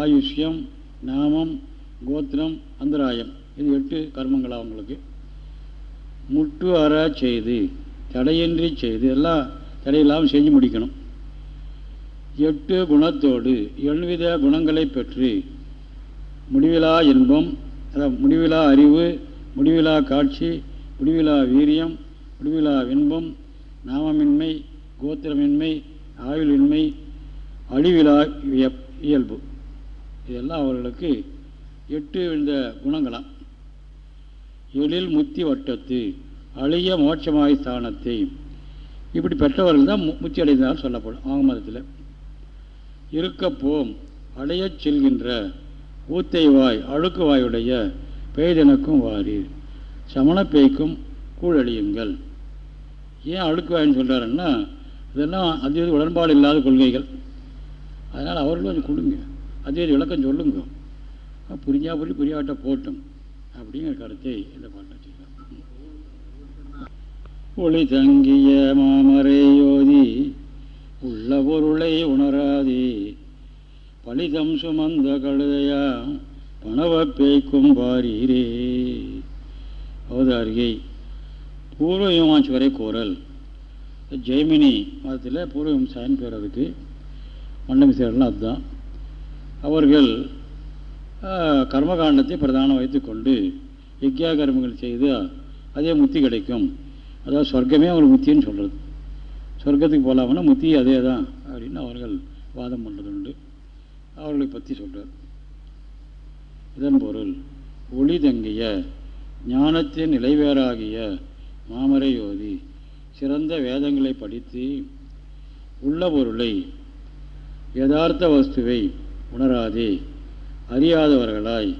ஆயுஷ்யம் நாமம் கோத்திரம் அந்தராயம். இது எட்டு கர்மங்களாக உங்களுக்கு? முட்டு அற செய்து தடையின்றி செய்து எல்லாம் தடையில்லாமல் செஞ்சு முடிக்கணும். எட்டு குணத்தோடு எழுவித குணங்களை பெற்று முடிவிலா இன்பம் அதாவது முடிவிலா அறிவு முடிவிலா காட்சி முடிவிலா வீரியம் முடிவிலா இன்பம் நாமமின்மை கோத்திரமின்மை ஆயுளின்மை அழிவிலா இயல்பு. இதெல்லாம் அவர்களுக்கு எட்டு இந்த குணங்களாம் எழில் முத்தி வட்டத்து அழிய மோட்சமாய் ஸ்தானத்தை இப்படி பெற்றவர்கள் தான் முத்தி அடைந்தால் சொல்லப்படும் அவங்க மதத்தில். இருக்கப்போம் அடையச் செல்கின்ற ஊத்தை வாய் அழுக்கு வாயுடைய பெய்தனுக்கும் வாரீர் சமண பேய்க்கும் கூழழியுங்கள் ஏன் அழுக்கு வாயின்னு சொல்கிறாருன்னா இதெல்லாம் அத்வைத உடன்பாடு இல்லாத கொள்கைகள். அதனால் அவர்களும் கொஞ்சம் கொடுங்க. அத்வைத விளக்கம் சொல்லுங்க. புரிஞ்சா புரி புரியாட்ட போட்டும். அப்படிங்கிற கருத்தை இந்த பாட்டில் ஒளி தங்கிய மாமரை யோதி உள்ள பொருளை உணராதே. பலிதம் சுமந்த கழுதையா பணவப்பேய்க்கும் பாரீரே அவதாரிகை பூர்வ மீமாட்சி கோரல். ஜெய்மினி மதத்தில் பூர்வ மீமாசான்னு பேர் அதுக்கு. மண்டமிசேரலாம் அதுதான். அவர்கள் கர்மகாண்டத்தை பிரதானம் வைத்துக்கொண்டு யக்யா கர்மங்கள் செய்து அதே முத்தி கிடைக்கும். அதாவது சொர்க்கமே அவங்களுக்கு முத்தின்னு சொல்கிறது சொர்க்கத்துக்கு போகலாம்னா முத்தி அதே தான் அப்படின்னு அவர்கள் வாதம் பண்ணுறது உண்டு அவர்களை பற்றி சொல்கிறார் இதன் பொருள் ஒளி தங்கிய ஞானத்தின் நிலைவேறாகிய மாமரை யோதி சிறந்த வேதங்களை படித்து உள்ள பொருளை யதார்த்த வஸ்துவை உணராதே. அறியாதவர்களாய்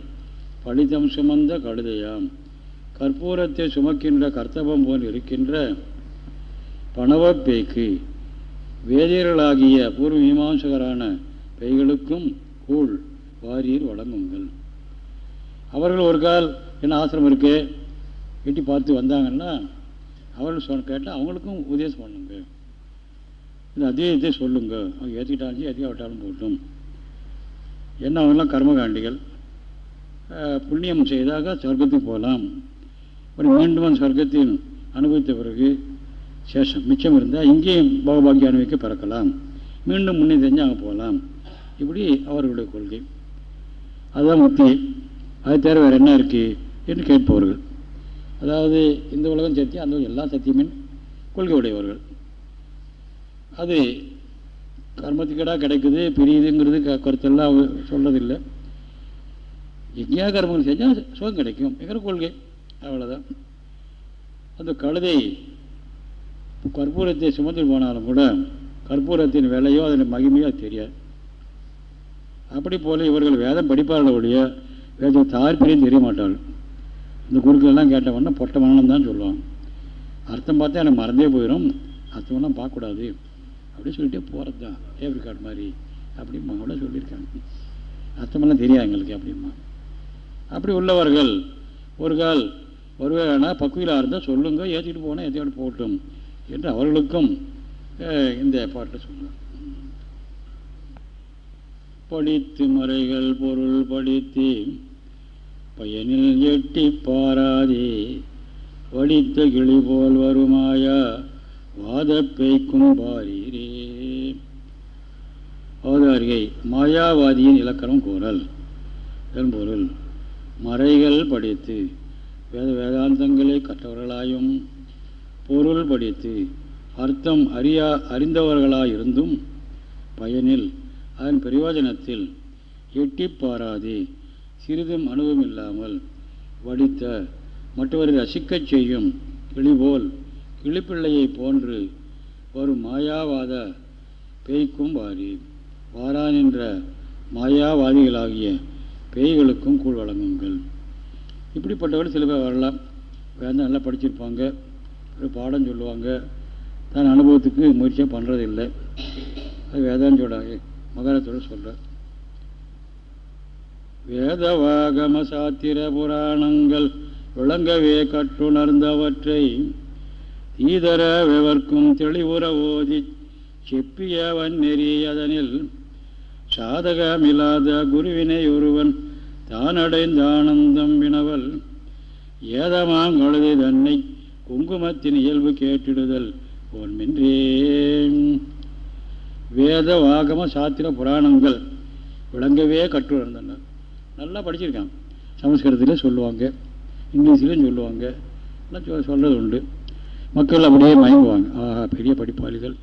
பலிதம் சுமந்த கழுதையாம். கற்பூரத்தை சுமக்கின்ற கர்த்தவம் போல் இருக்கின்ற பணவப்பேய்க்கு வேதியர்களாகிய பூர்வ மீமாசகரான பெய்களுக்கும் கூழ் வாரியர் வழங்குங்கள். அவர்கள் ஒரு கால் என்ன ஆசிரமம் இருக்கு? எட்டி பார்த்து வந்தாங்கன்னா அவர்கள் சொன்ன கேட்டால் அவங்களுக்கும் உபதேசம் பண்ணுங்க இந்த அத்தியத்தை சொல்லுங்க அவங்க ஏற்றிக்கிட்டாலும் ஏற்றிக்காவிட்டாலும் போட்டும் என்ன அவங்கெல்லாம் கர்மகாண்டிகள்? புண்ணியம் செய்தாக சொர்க்கத்துக்கு போகலாம். அப்புறம் மீண்டும் சொர்க்கத்தின் அனுபவித்த பிறகு சேஷம் மிச்சம் இருந்தால் இங்கேயும் பகபாக்கிய அனுபவிக்க பிறக்கலாம். மீண்டும் முன்னே தெரிஞ்சு அங்கே போகலாம். இப்படி அவர்களுடைய கொள்கை. அதுதான் முத்தி அது தேர வேறு என்ன இருக்குது என்று கேட்பவர்கள். அதாவது இந்த உலகம் சத்தியம் அந்த எல்லா சத்தியமின் கொள்கை உடையவர்கள். அது கர்மத்துக்கடா கிடைக்குது பிரியுதுங்கிறது க கருத்தெல்லாம் சொல்றதில்லை. யஜ்யா கர்மங்கள் செஞ்சால் சுகம் கிடைக்கும். எங்கிற கொள்கை? அவ்வளோதான் அந்த கழுதை கற்பூரத்தை சுமந்து போனாலும் கூட கற்பூரத்தின் விலையோ அதன் மகிமையோ தெரியாது. அப்படி போல இவர்கள் வேதம் படிப்பார்கள் ஒழிய வேதம் தார்பிரியும் தெரிய மாட்டார்கள். இந்த குருக்கெல்லாம் கேட்டவொடனே பொட்ட மரணம் தான் சொல்லுவாங்க. அர்த்தம் பார்த்தா எனக்கு மறந்தே போயிடும் அர்த்தம்லாம் பார்க்கக்கூடாது. அப்படின்னு சொல்லிட்டே போகிறது தான் டேபிள் கார்டு மாதிரி அப்படிமா கூட சொல்லியிருக்காங்க. அர்த்தமெல்லாம் தெரியாது எங்களுக்கு அப்படிமா அப்படி உள்ளவர்கள் ஒரு கால் ஒருவேளை பக்குவிலாக இருந்தால் சொல்லுங்க ஏற்றிட்டு போனால் ஏற்றிட்டு போகட்டும் என்று அவர்களுக்கும் இந்த பாட்டை சொல்லுவார் படித்து முறைகள் பொருள் படித்து பயனில் எட்டி பாராதே வடித்த கிளி போல் வருமாயா வாதப்பெய்க்கும் பாரீரே அவதாரிகை மாயாவாதியின் இலக்கணம் கூறல். என்பொருள் மறைகள் படித்து வேத வேதாந்தங்களை கற்றவர்களாயும் பொருள் படித்து அர்த்தம் அறியா அறிந்தவர்களாயிருந்தும் பயனில் அதன் பிரயோஜனத்தில் எட்டி பாராதே. சிறிதும் அனுபவம் இல்லாமல் வடித்த மற்றவரை ரசிக்கச் செய்யும் கிளிபோல் கிளிப்பிள்ளையை போன்று ஒரு மாயாவாத பேய்க்கும் வாரி வாரான் என்ற மாயாவாதிகளாகிய பேய்களுக்கும் கூழ் வழங்குங்கள். இப்படிப்பட்டவர்கள் சில பேர் வரலாம். வேந்தால் நல்லா படிச்சிருப்பாங்க. ஒரு பாடம் சொல்லுவாங்க. தான் அனுபவத்துக்கு முயற்சியாக பண்ணுறதில்லை அது வேதாந்தோட மகாரத்தோட சொல்கிறார் வேதவாகம சாத்திர புராணங்கள் விளங்கவே கற்றுணர்ந்தவற்றை தீதர வெவர்க்கும் தெளிவுற ஓதி செப்பியவன் நெறியதனில் சாதகமில்லாத குருவினை ஒருவன் தானடைந்த ஆனந்தம் வினவல். ஏதமாம் தன்னை குங்குமத்தின் இயல்பு கேட்டிடுதல் ஒன்மின்றே வேத வாகம சாத்திர புராணங்கள் விளங்கவே கற்றுணர்ந்தனர் நல்லா படிச்சிருக்கான். சமஸ்கிருதத்திலே சொல்லுவாங்க இங்கிலீஷ்லேயும் சொல்லுவாங்க. எல்லாம் சொல்கிறது உண்டு மக்கள் அப்படியே மயங்குவாங்க. ஆஹா பெரிய படிப்பாளிகள்.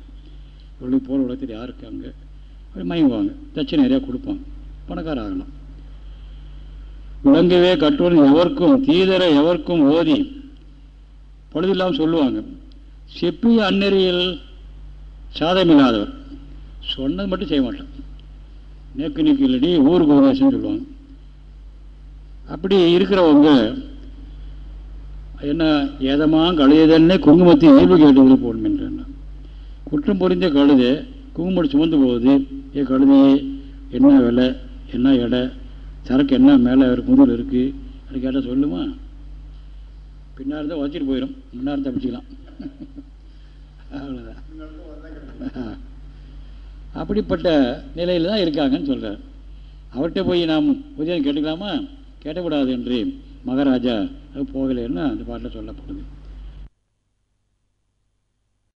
இவ்வளோ போகிற உலகத்தில் யார் இருக்காங்க? அப்படி மயங்குவாங்க. தச்சு நிறையா கொடுப்பாங்க. பணக்கார ஆகலாம். விளங்கவே கட்டுவன் எவருக்கும் தீதர எவருக்கும் ஓதி. பழுதில்லாமல் சொல்லுவாங்க. செப்பிய அந்நெறியில் சாதமில்லாதவர். சொன்னது மட்டும் செய்ய மாட்டான். நேக்கு நீக்கு இல்லடி ஊருக்கு உபதேசம் சொல்லுவாங்க. அப்படி இருக்கிறவங்க என்ன ஏதமாக கழுதன்னே குங்குமத்தை இயல்பு கேட்டதில் போடணும் என்ற குற்றம் புரிஞ்ச கழுது குங்குமம் சுமந்து போகுது ஏ கழுதையே என்ன விலை என்ன எடை சரக்கு என்ன மேலே முதல் இருக்குது அது கேட்டால் சொல்லுமா? பின்னாடி இருந்தால் வச்சுட்டு போயிடும் முன்னாடி தப்பிச்சிக்கலாம் அவ்வளோதான் அப்படிப்பட்ட நிலையில் தான் இருக்காங்கன்னு சொல்கிறார் அவர்கிட்ட போய் நாம் உதயம் கேட்டுக்கலாமா? கேட்டக்கூடாது என்று மகாராஜா போகலைன்னா அந்த பாட்டில் சொல்லப்படுது.